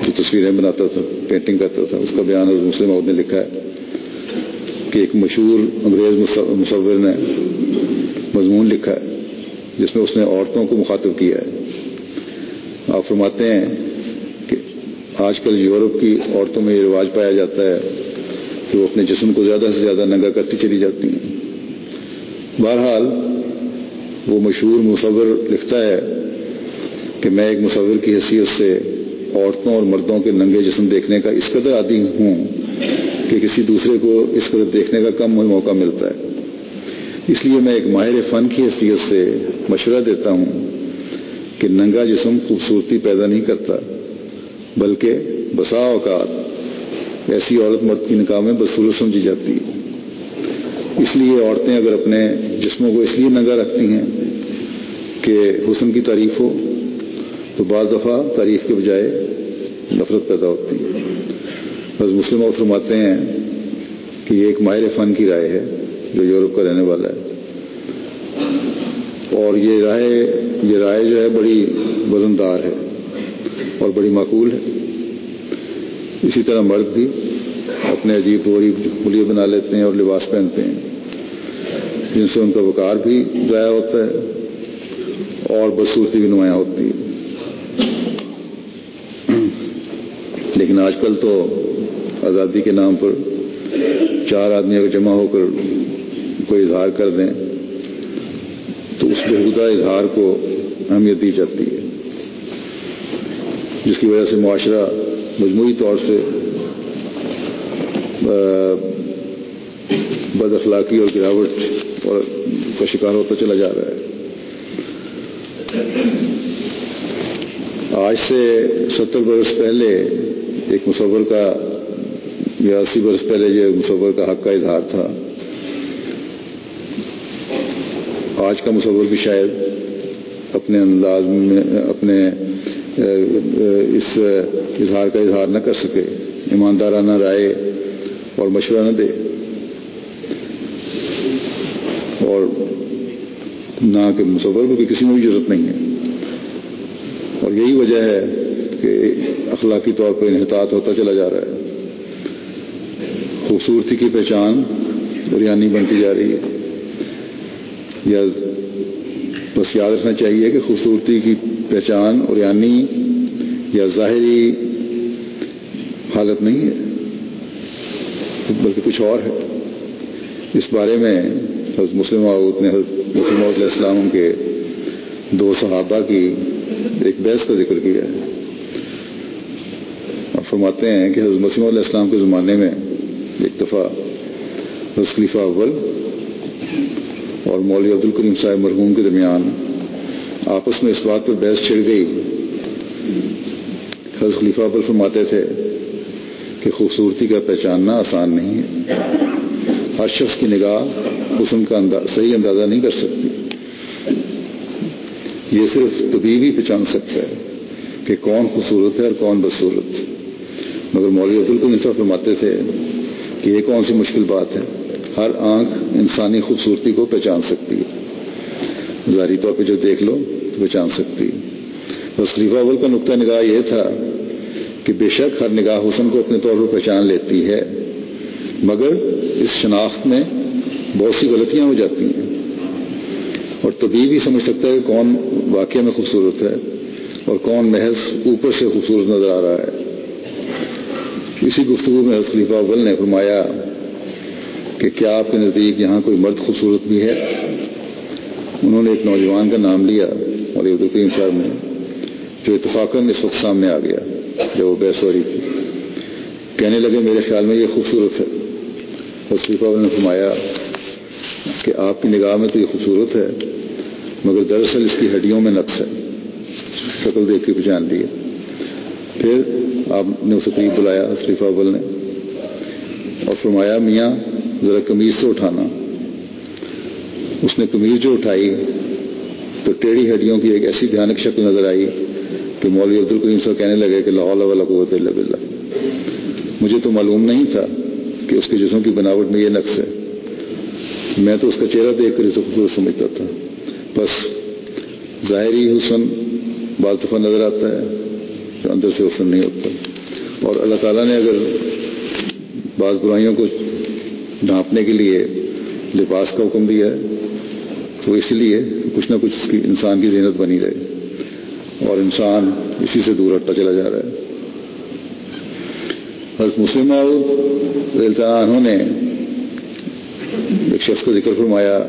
جو تصویریں بناتا تھا پینٹنگ کرتا تھا، اس کا بیان حضرت مسلم عود نے لکھا ہے کہ ایک مشہور انگریز مصور نے مضمون لکھا ہے، جس میں اس نے عورتوں کو مخاطب کیا ہے۔ آپ فرماتے ہیں آج کل یورپ کی عورتوں میں یہ رواج پایا جاتا ہے کہ وہ اپنے جسم کو زیادہ سے زیادہ ننگا کرتی چلی جاتی ہیں۔ بہرحال وہ مشہور مصور لکھتا ہے کہ میں ایک مصور کی حیثیت سے عورتوں اور مردوں کے ننگے جسم دیکھنے کا اس قدر عادی ہوں کہ کسی دوسرے کو اس قدر دیکھنے کا کم موقع ملتا ہے۔ اس لیے میں ایک ماہر فن کی حیثیت سے مشورہ دیتا ہوں کہ ننگا جسم خوبصورتی پیدا نہیں کرتا۔ بلکہ بسا اوقات ایسی عورت مرد کی نکاح میں بصورت سمجھی جاتی ہے۔ اس لیے عورتیں اگر اپنے جسموں کو اس لیے ننگا رکھتی ہیں کہ حسن کی تعریف ہو، تو بعض دفعہ تعریف کے بجائے نفرت پیدا ہوتی ہے۔ بس مسلم اور فرماتے ہیں کہ یہ ایک ماہر فن کی رائے ہے جو یورپ کا رہنے والا ہے۔ اور یہ رائے یہ رائے جو ہے بڑی وزندار ہے۔ اور بڑی معقول ہے۔ اسی طرح مرد بھی اپنے عجیب غریب پلیے بنا لیتے ہیں اور لباس پہنتے ہیں۔ جن سے ان کا وقار بھی ضائع ہوتا ہے اور بدسورتی بھی نمایاں ہوتی ہے۔ لیکن آج کل تو آزادی کے نام پر چار آدمی اگر جمع ہو کر کوئی اظہار کر دیں تو اس بےحدہ اظہار کو اہمیت دی جاتی ہے۔ جس کی وجہ سے معاشرہ مجموعی طور سے بد اخلاقی اور گراوٹ اور کا شکار ہوتا چلا جا رہا ہے۔ آج سے ستر برس پہلے، ایک مصور کا یا اسی برس پہلے جو مصور کا حق کا اظہار تھا، آج کا مصور بھی شاید اپنے انداز میں، اپنے اس اظہار کا اظہار نہ کر سکے، ایماندارانہ رائے اور مشورہ نہ دے۔ اور نہ کہ مصور کی کسی میں بھی ضرورت نہیں ہے۔ اور یہی وجہ ہے کہ اخلاقی طور پر انحطاط ہوتا چلا جا رہا ہے۔ خوبصورتی کی پہچان بریانی بنتی جا رہی ہے۔ یا بس یاد رکھنا چاہیے کہ خوبصورتی کی پہچان اور یعنی یا ظاہری حالت نہیں ہے، بلکہ کچھ اور ہے۔ اس بارے میں حضرت مسلم عود نے حضرت مسلم علیہ السلام کے دو صحابہ کی ایک بحث کا ذکر کیا ہے۔ اور فرماتے ہیں کہ حضرت مسلم علیہ السلام کے زمانے میں ایک دفعہ حضرت خلیفہ اول اور مولوی عبد الکریم صاحب مرحوم کے درمیان آپس میں اس بات پر بحث چھڑ گئی۔ حضرت خلیفہ پر فرماتے تھے کہ خوبصورتی کا پہچاننا آسان نہیں ہے۔ ہر شخص کی نگاہ حسن کا انداز صحیح اندازہ نہیں کر سکتی۔ یہ صرف طبیب ہی پہچان سکتا ہے کہ کون خوبصورت ہے اور کون بدصورت۔ مگر مولوی عبد الکریم فرماتے تھے کہ یہ کون سی مشکل بات ہے؟ ہر آنکھ انسانی خوبصورتی کو پہچان سکتی ہے۔ ظاہری طور پہ جو دیکھ لو تو پہچان سکتی۔ ہے بس خلیفہ اول کا نقطۂ نگاہ یہ تھا کہ بے شک ہر نگاہ حسن کو اپنے طور پر پہچان لیتی ہے، مگر اس شناخت میں بہت سی غلطیاں ہو جاتی ہیں۔ اور طبیب ہی سمجھ سکتا ہے کہ کون واقعہ میں خوبصورت ہے اور کون محض اوپر سے خوبصورت نظر آ رہا ہے۔ اسی گفتگو میں خلیفہ اول نے فرمایا کہ کیا آپ کے نزدیک یہاں کوئی مرد خوبصورت بھی ہے؟ انہوں نے ایک نوجوان کا نام لیا۔ اور عبدالکریم صاحب نے جو اتفاقاً اس وقت سامنے آ گیا، جب وہ بحث ہو رہی تھی۔ کہنے لگے، میرے خیال میں یہ خوبصورت ہے۔ صفا نے فرمایا کہ آپ کی نگاہ میں تو یہ خوبصورت ہے، مگر دراصل اس کی ہڈیوں میں نقص ہے۔ شکل دیکھ کے پہچان لی پھر آپ نے اسے قریب بلایا شریفہ اول نے۔ اور فرمایا، میاں، ذرا قمیض سے اٹھانا۔ اس نے قمیض جو اٹھائی ٹیڑھی ہڈیوں کی ایک ایسی بھیانک شکل نظر آئی کہ مولوی عبد الکریم صاحب کہنے لگے کہ لاہور قوت اللہ بلّہ مجھے تو معلوم نہیں تھا کہ اس کے جسم کی بناوٹ میں یہ نقص ہے۔ میں تو اس کا چہرہ دیکھ کر اسے خوبصورت سمجھتا تھا۔ بس ظاہری حسن بعض دفعہ نظر آتا ہے جو اندر سے حسن نہیں ہوتا۔ اور اللہ تعالیٰ نے اگر بعض برائیوں کو ڈھانپنے کے لیے لباس کا حکم دیا ہے تو اس لیے کچھ نہ کچھ اس کی انسان کی زینت بنی رہے اور انسان اسی سے دور ہٹتا چلا جا رہا ہے۔ حضرت مسلم انہوں نے ایک شخص کا ذکر فرمایا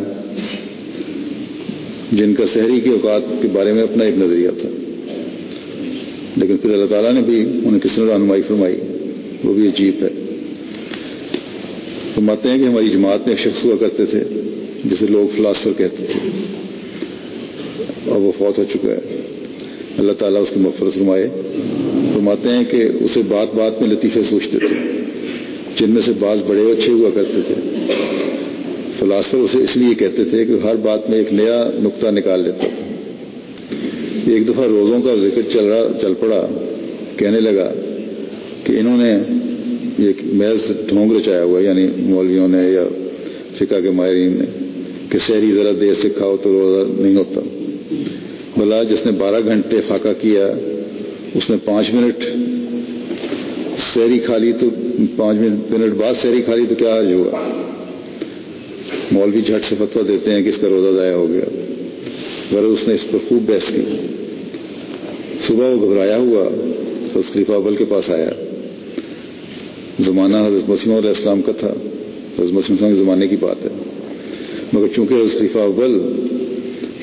جن کا شہری کے اوقات کے بارے میں اپنا ایک نظریہ تھا۔ لیکن پھر اللہ تعالیٰ نے بھی انہیں کس طرح رہنمائی فرمائی، وہ بھی عجیب ہے۔ فرماتے ہیں کہ ہماری جماعت میں ایک شخص ہوا کرتے تھے۔ جسے لوگ فلاسفر کہتے تھے۔ اور وہ فوت ہو چکا ہے۔ اللہ تعالیٰ اس کی مغفرت فرمائے۔ فرماتے ہیں کہ اسے بات بات میں لطیفے سوچتے تھے۔ جن میں سے بعض بڑے اچھے ہوا کرتے تھے۔ فلاسفر اسے اس لیے کہتے تھے کہ ہر بات میں ایک نیا نقطہ نکال لیتا تھا۔ ایک دفعہ روزوں کا ذکر چل رہا، چل پڑا۔ کہنے لگا کہ انہوں نے یہ محض ڈھونگ رچایا ہوا یعنی مولویوں نے یا فقہ کے ماہرین نے۔ کہ شہری ذرا دیر سے کھاؤ تو روزہ نہیں ہوتا۔ بلا جس نے بارہ گھنٹے فاقہ کیا، اس نے پانچ منٹ شہری کھا لی تو پانچ منٹ بعد شہری کھا لی تو کیا حج ہوا مولوی جھٹ سے فتوا دیتے ہیں کہ اس کا روزہ ضائع ہو گیا۔ غرض اس نے اس پر خوب بحث کی۔ صبح وہ گھبرایا ہوا تو اس خلیفہ ابل کے پاس آیا۔ زمانہ حضرت مسیم علیہ السلام کا تھا۔ حضرت مسیم السلام کے زمانے کی بات ہے۔ مگر چونکہ حضرت خلیفہ اول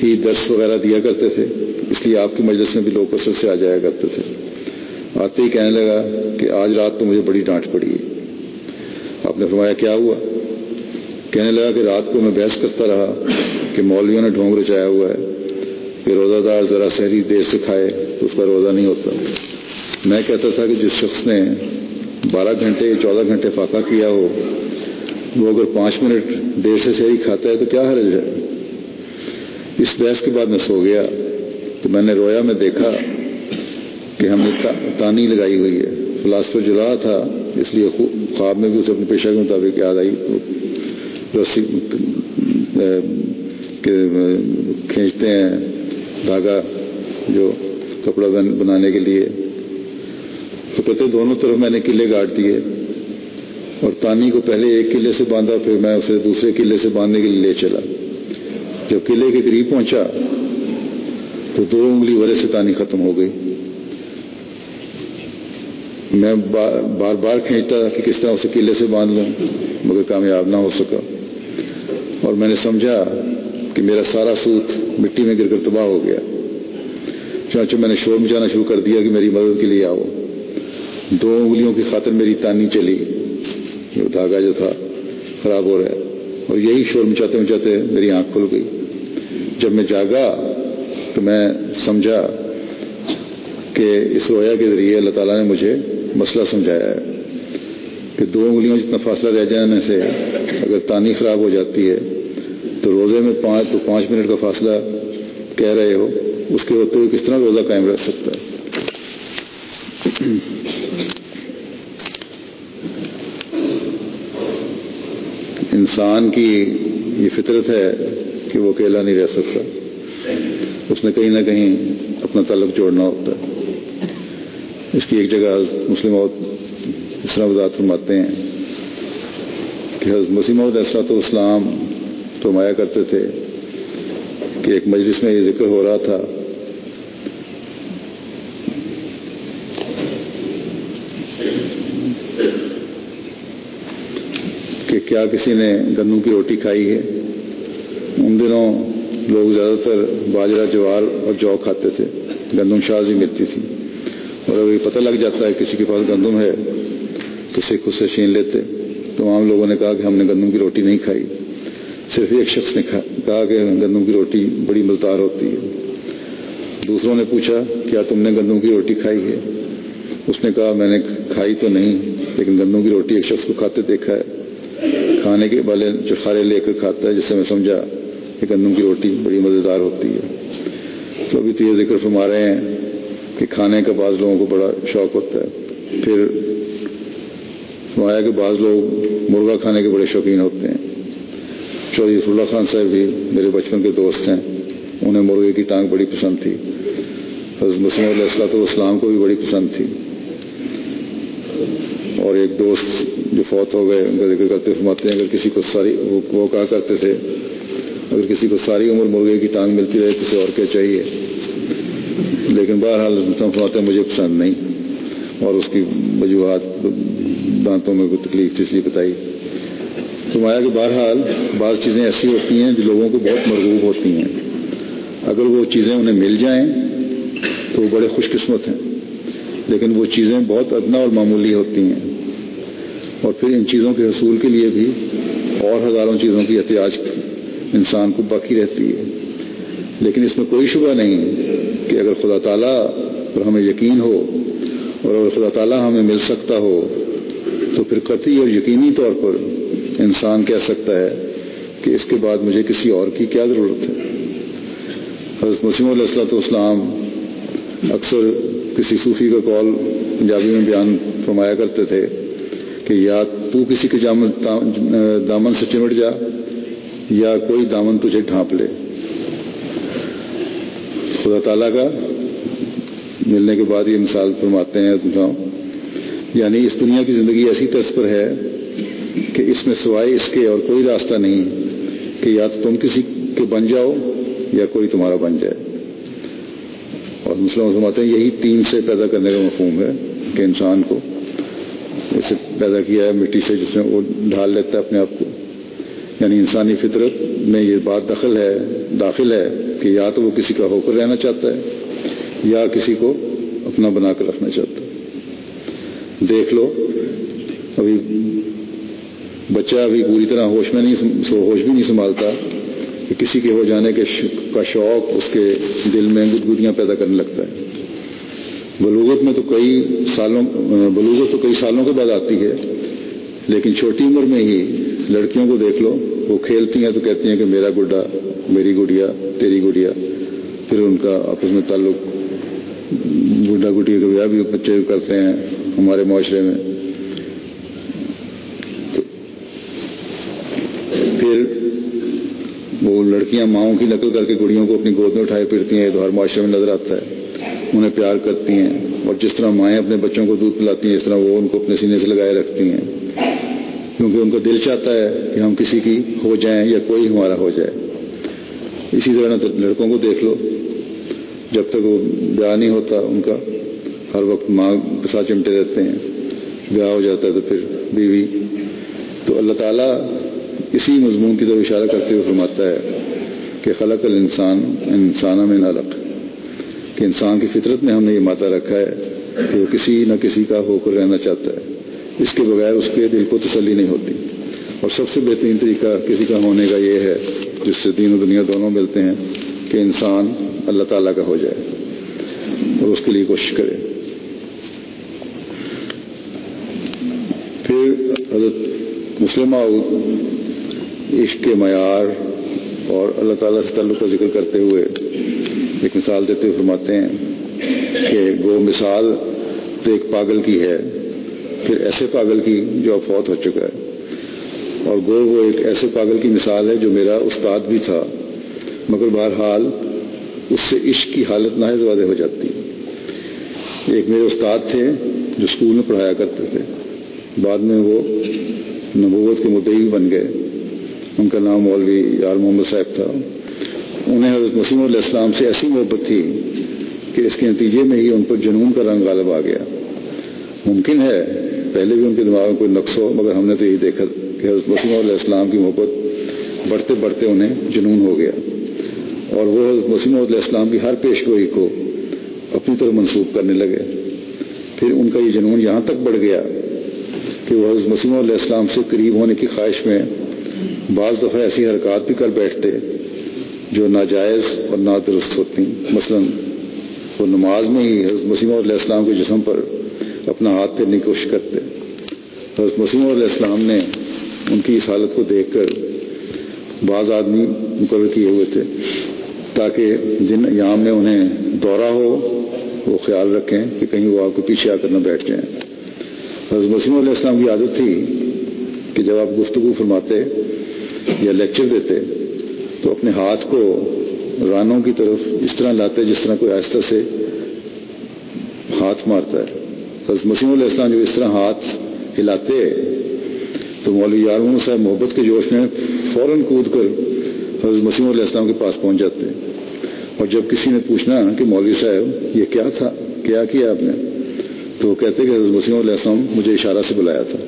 ہی درس وغیرہ دیا کرتے تھے، اس لیے آپ کی مجلس میں بھی لوگ کثرت سے آ جایا کرتے تھے۔ آتے ہی کہنے لگا کہ آج رات تو مجھے بڑی ڈانٹ پڑی ہے۔ آپ نے فرمایا، کیا ہوا؟ کہنے لگا کہ رات کو میں بحث کرتا رہا کہ مولویوں نے ڈھونگ رچایا ہوا ہے، کہ روزہ دار ذرا شہری دیر سے کھائے تو اس کا روزہ نہیں ہوتا۔ میں کہتا تھا کہ جس شخص نے بارہ گھنٹے یا چودہ گھنٹے فاقہ کیا ہو وہ اگر پانچ منٹ دیر سے شہری کھاتا ہے تو کیا حرج ہے؟ اس بحث کے بعد میں سو گیا تو میں نے رویا، میں دیکھا کہ ہم نے تانی لگائی ہوئی ہے۔ فلاسفر جو رہا تھا، اس لیے خواب میں بھی اسے اپنے پیشہ کے مطابق یاد آئی۔ رسی کھینچتے ہیں دھاگا جو کپڑا بنانے کے لیے۔ تو کہتے دونوں طرف میں نے قلعے گاٹ دیے۔ اور تانی کو پہلے ایک قلعے سے باندھا، پھر میں اسے دوسرے قلعے سے باندھنے کے لیے لے چلا۔ جب قلعے کے قریب پہنچا تو دو انگلی ورے سے تانی ختم ہو گئی۔ میں بار بار کھینچتا کہ کس طرح اسے قلعے سے باندھ لوں، مگر کامیاب نہ ہو سکا۔ اور میں نے سمجھا کہ میرا سارا سوت مٹی میں گر کر تباہ ہو گیا۔ چانچہ میں نے شور مچانا شروع کر دیا کہ میری مدد کے لیے آؤ۔ دو انگلیوں کی خاطر میری تانی چلی۔ وہ دھاگا جو تھا، خراب ہو رہا ہے۔ اور یہی شور مچاتے مچاتے میری آنکھ کھل گئی۔ جب میں جاگا تو میں سمجھا کہ اس رویا کے ذریعے اللہ تعالیٰ نے مجھے مسئلہ سمجھایا ہے کہ دو انگلیوں جتنا فاصلہ رہ جانے سے اگر تانی خراب ہو جاتی ہے تو روزے میں پانچ تو پانچ منٹ کا فاصلہ کہہ رہے ہو، اس کے ہوتے ہوئے کس طرح روزہ قائم رہ سکتا ہے؟ انسان کی یہ فطرت ہے کہ وہ اکیلا نہیں رہ سکتا۔ اس نے کہیں نہ کہیں اپنا تعلق جوڑنا ہوتا ہے۔ اس کی ایک جگہ مسلم اس طرح وضاحت فرماتے ہیں کہ حضرت مسیم اسرات اسلام فرمایا کرتے تھے کہ ایک مجلس میں یہ ذکر ہو رہا تھا کیا کسی نے گندم کی روٹی کھائی ہے؟ ان دنوں لوگ زیادہ تر باجرہ، جوار اور جو کھاتے تھے۔ گندم شاز ہی ملتی تھی۔ اور اگر یہ پتہ لگ جاتا ہے کسی کے پاس گندم ہے تو سکھ اس سے چھین لیتے۔ تمام لوگوں نے کہا کہ ہم نے گندم کی روٹی نہیں کھائی۔ صرف ایک شخص نے کہا کہ گندم کی روٹی بڑی ملتار ہوتی ہے۔ دوسروں نے پوچھا، کیا تم نے گندم کی روٹی کھائی ہے؟ اس نے کہا، میں نے کھائی تو نہیں، لیکن گندم کی روٹی ایک شخص کو کھاتے دیکھا ہے۔ کھانے کے والے چٹخارے لے کر کھاتا ہے، جس سے میں سمجھا کہ گندم کی روٹی بڑی مزیدار ہوتی ہے۔ تو ابھی تو یہ ذکر فرما رہے ہیں کہ کھانے کا بعض لوگوں کو بڑا شوق ہوتا ہے۔ پھر فرمایا کہ بعض لوگ مرغا کھانے کے بڑے شوقین ہوتے ہیں۔ چودھری اللہ خان صاحب بھی میرے بچپن کے دوست ہیں۔ انہیں مرغے کی ٹانگ بڑی پسند تھی۔ حضرت مسلم علیہ السلاۃ والسلام کو بھی بڑی پسند تھی۔ اور ایک دوست جو فوت ہو گئے، ان کا ذکر کرتے فرماتے ہیں، اگر کسی کو ساری، وہ کہا کرتے تھے، اگر کسی کو ساری عمر مرغے کی ٹانگ ملتی رہے، تو اسے اور کیا چاہیے؟ لیکن بہرحال فرماتے ہیں، مجھے پسند نہیں، اور اس کی وجوہات، دانتوں میں کوئی تکلیف اس لیے بتائی۔ فرمایا کہ بہرحال بعض چیزیں ایسی ہوتی ہیں جو لوگوں کو بہت مرغوب ہوتی ہیں۔ اگر وہ چیزیں انہیں مل جائیں، تو وہ بڑے خوش قسمت ہیں، لیکن وہ چیزیں بہت ادنا اور معمولی ہوتی ہیں۔ اور پھر ان چیزوں کے حصول کے لیے بھی اور ہزاروں چیزوں کی احتیاط انسان کو باقی رہتی ہے۔ لیکن اس میں کوئی شبہ نہیں کہ اگر خدا تعالیٰ پر ہمیں یقین ہو اور اگر خدا تعالیٰ ہمیں مل سکتا ہو تو پھر قطعی اور یقینی طور پر انسان کہہ سکتا ہے کہ اس کے بعد مجھے کسی اور کی کیا ضرورت ہے۔ حضرت مسیم علیہ السلۃ والسلام اکثر کسی صوفی کا کال پنجابی میں بیان فرمایا کرتے تھے کہ یا تو کسی کے دامن سے چمٹ جا، یا کوئی دامن تجھے ڈھانپ لے۔ خدا تعالیٰ کا ملنے کے بعد یہ مثال فرماتے ہیں یعنی اس دنیا کی زندگی ایسی طرز پر ہے کہ اس میں سوائے اس کے اور کوئی راستہ نہیں کہ یا تو تم کسی کے بن جاؤ یا کوئی تمہارا بن جائے۔ اور مسلم فرماتے ہیں یہی تین سے پیدا کرنے کا مفہوم ہے کہ انسان کو اسے پیدا کیا ہے، مٹی سے جس میں وہ ڈھال لیتا ہے اپنے آپ کو۔ یعنی انسانی فطرت میں یہ بات دخل ہے، داخل ہے کہ یا تو وہ کسی کا ہو کر رہنا چاہتا ہے، یا کسی کو اپنا بنا کر رکھنا چاہتا ہے۔ دیکھ لو، ابھی بچہ ابھی پوری طرح ہوش میں نہیں ہوش بھی نہیں سنبھالتا کہ کسی کے ہو جانے کے کا شوق اس کے دل میں گدگدیاں پیدا کرنے لگتا ہے۔ بلوغت میں تو کئی سالوں بلوغت تو کئی سالوں کے بعد آتی ہے، لیکن چھوٹی عمر میں ہی لڑکیوں کو دیکھ لو، وہ کھیلتی ہیں تو کہتی ہیں کہ میرا گڈا میری گڑیا تیری گڑیا پھر ان کا آپس میں تعلق گڈا گڈی کا بیاہ بھی بچے کرتے ہیں ہمارے معاشرے میں۔ پھر وہ لڑکیاں ماؤں کی نقل کر کے گڑیوں کو اپنی گود میں اٹھائے پھرتی ہیں تو ہر معاشرے میں نظر آتا ہے۔ انہیں پیار کرتی ہیں اور جس طرح مائیں اپنے بچوں کو دودھ پلاتی ہیں، اس طرح وہ ان کو اپنے سینے سے لگائے رکھتی ہیں۔ کیونکہ ان کا دل چاہتا ہے کہ ہم کسی کی ہو جائیں یا کوئی ہمارا ہو جائے۔ اسی طرح لڑکوں کو دیکھ لو، جب تک وہ بیاہ نہیں ہوتا ان کا، ہر وقت ماں کے ساتھ چمٹے رہتے ہیں۔ بیاہ ہو جاتا ہے تو پھر بیوی۔ تو اللہ تعالیٰ اسی مضمون کی طرف اشارہ کرتے ہوئے فرماتا ہے کہ خلق الانسان انسانہ میں نلق کہ انسان کی فطرت میں ہم نے یہ ماتا رکھا ہے کہ وہ کسی نہ کسی کا ہو کر رہنا چاہتا ہے۔ اس کے بغیر اس کے دل کو تسلی نہیں ہوتی۔ اور سب سے بہترین طریقہ کسی کا ہونے کا یہ ہے، جس سے دین و دنیا دونوں ملتے ہیں، کہ انسان اللہ تعالیٰ کا ہو جائے اور اس کے لیے کوشش کرے۔ پھر حضرت مسلم عشق کے معیار اور اللہ تعالیٰ سے تعلق کا ذکر کرتے ہوئے ایک مثال دیتے ہوئے فرماتے ہیں کہ وہ مثال تو ایک پاگل کی ہے، پھر ایسے پاگل کی جو اب فوت ہو چکا ہے۔ اور گو وہ ایک ایسے پاگل کی مثال ہے جو میرا استاد بھی تھا، مگر بہرحال اس سے عشق کی حالت نہ واضح ہو جاتی۔ ایک میرے استاد تھے جو اسکول میں پڑھایا کرتے تھے۔ بعد میں وہ نبوت کے مدعی بن گئے۔ ان کا نام مولوی یار محمد صاحب تھا۔ انہیں حضرت مسیم علیہ السلام سے ایسی محبت تھی کہ اس کے نتیجے میں ہی ان پر جنون کا رنگ غالب آ گیا۔ ممکن ہے پہلے بھی ان کے دماغ میں کوئی نقص ہو، مگر ہم نے تو یہی دیکھا کہ حضرت مسیم علیہ السلام کی محبت بڑھتے بڑھتے انہیں جنون ہو گیا۔ اور وہ حضرت مسیم علیہ السلام کی ہر پیش گوئی کو اپنی طرف منسوخ کرنے لگے۔ پھر ان کا یہ جنون یہاں تک بڑھ گیا کہ وہ حضرت مسیم علیہ السلام سے قریب ہونے کی خواہش میں بعض دفعہ ایسی حرکات بھی کر بیٹھتے جو ناجائز اور نادرست ہوتی مثلا وہ نماز میں ہی حضرت مسیم علیہ السلام کے جسم پر اپنا ہاتھ پھیرنے کی کوشش کرتے حضرت مسیم علیہ السلام نے ان کی اس حالت کو دیکھ کر بعض آدمی مقرر کیے ہوئے تھے تاکہ جن یام نے انہیں دورہ ہو، وہ خیال رکھیں کہ کہیں وہ آپ کو پیچھے آ کر نہ بیٹھ جائیں۔ حضرت مسیم علیہ السلام کی عادت تھی کہ جب آپ گفتگو فرماتے یا لیکچر دیتے تو اپنے ہاتھ کو رانوں کی طرف اس طرح لاتے جس طرح کوئی آہستہ سے ہاتھ مارتا ہے۔ حضرت مسیم علیہ السلام جب اس طرح ہاتھ ہلاتے تو مولوی یارمون صاحب محبت کے جوش میں فوراً کود کر حضرت مسیم علیہ السلام کے پاس پہنچ جاتے اور جب کسی نے پوچھنا کہ مولوی صاحب، یہ کیا تھا؟ کیا کیا آپ نے؟ تو وہ کہتے کہ حضرت مسیم علیہ السلام مجھے اشارہ سے بلایا تھا۔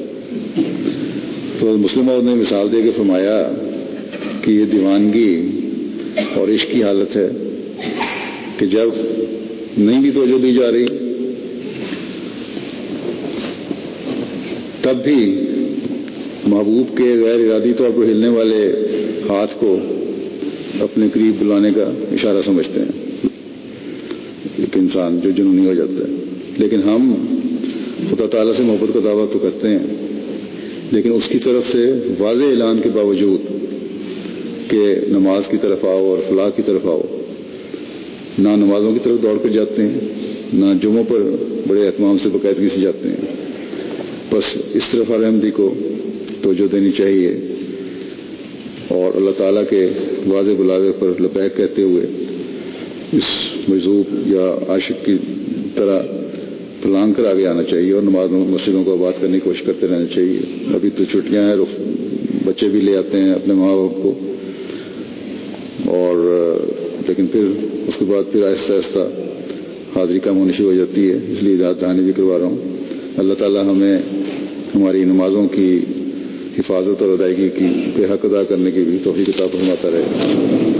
تو حضرت مسلم نے مثال دے کے فرمایا کہ یہ دیوانگی اور عشق کی حالت ہے کہ جب نہیں بھی توجہ دی جا رہی، تب بھی محبوب کے غیر ارادی طور پر ہلنے والے ہاتھ کو اپنے قریب بلانے کا اشارہ سمجھتے ہیں۔ ایک انسان جو جنونی ہو جاتا ہے۔ لیکن ہم خدا تعالیٰ سے محبت کا دعویٰ تو کرتے ہیں، لیکن اس کی طرف سے واضح اعلان کے باوجود کہ نماز کی طرف آؤ اور فلاح کی طرف آؤ۔ نہ نمازوں کی طرف دوڑ کر جاتے ہیں، نہ جمعوں پر بڑے اہتمام سے باقاعدگی سے جاتے ہیں۔ بس اس طرف احمدی کو توجہ دینی چاہیے۔ اور اللہ تعالیٰ کے واضح بلاوے پر لبیک کہتے ہوئے اس مجذوب یا عاشق کی طرح پلان کر آگے آنا چاہیے اور نماز مسجدوں کو آباد کرنے کی کوشش کرتے رہنا چاہیے۔ ابھی تو چھٹیاں ہیں بچے بھی لے آتے ہیں اپنے ماں باپ کو۔ اور لیکن پھر اس کے بعد پھر آہستہ آہستہ حاضری کم ہونی شروع ہو جاتی ہے، اس لیے اجازت دہانی بھی کروا رہا ہوں۔ اللہ تعالیٰ ہمیں ہماری نمازوں کی حفاظت اور ادائیگی کی حق ادا کرنے کی بھی توفیق کتاب فرماتا رہے۔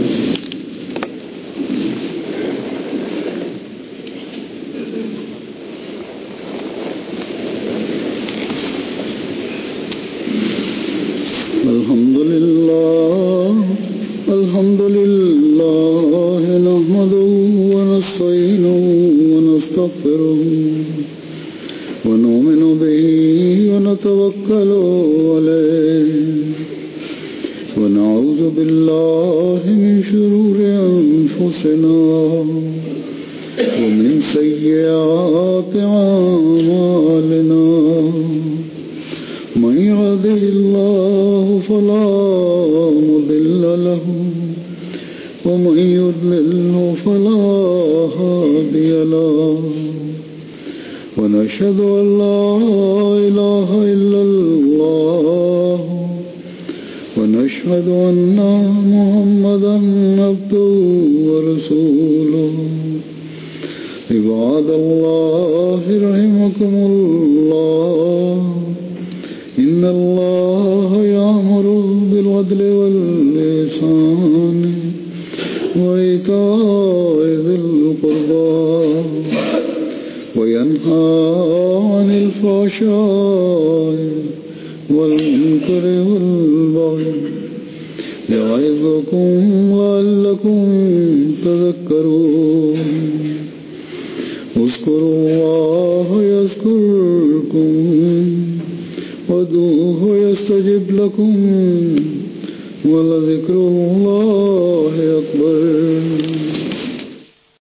توكلوا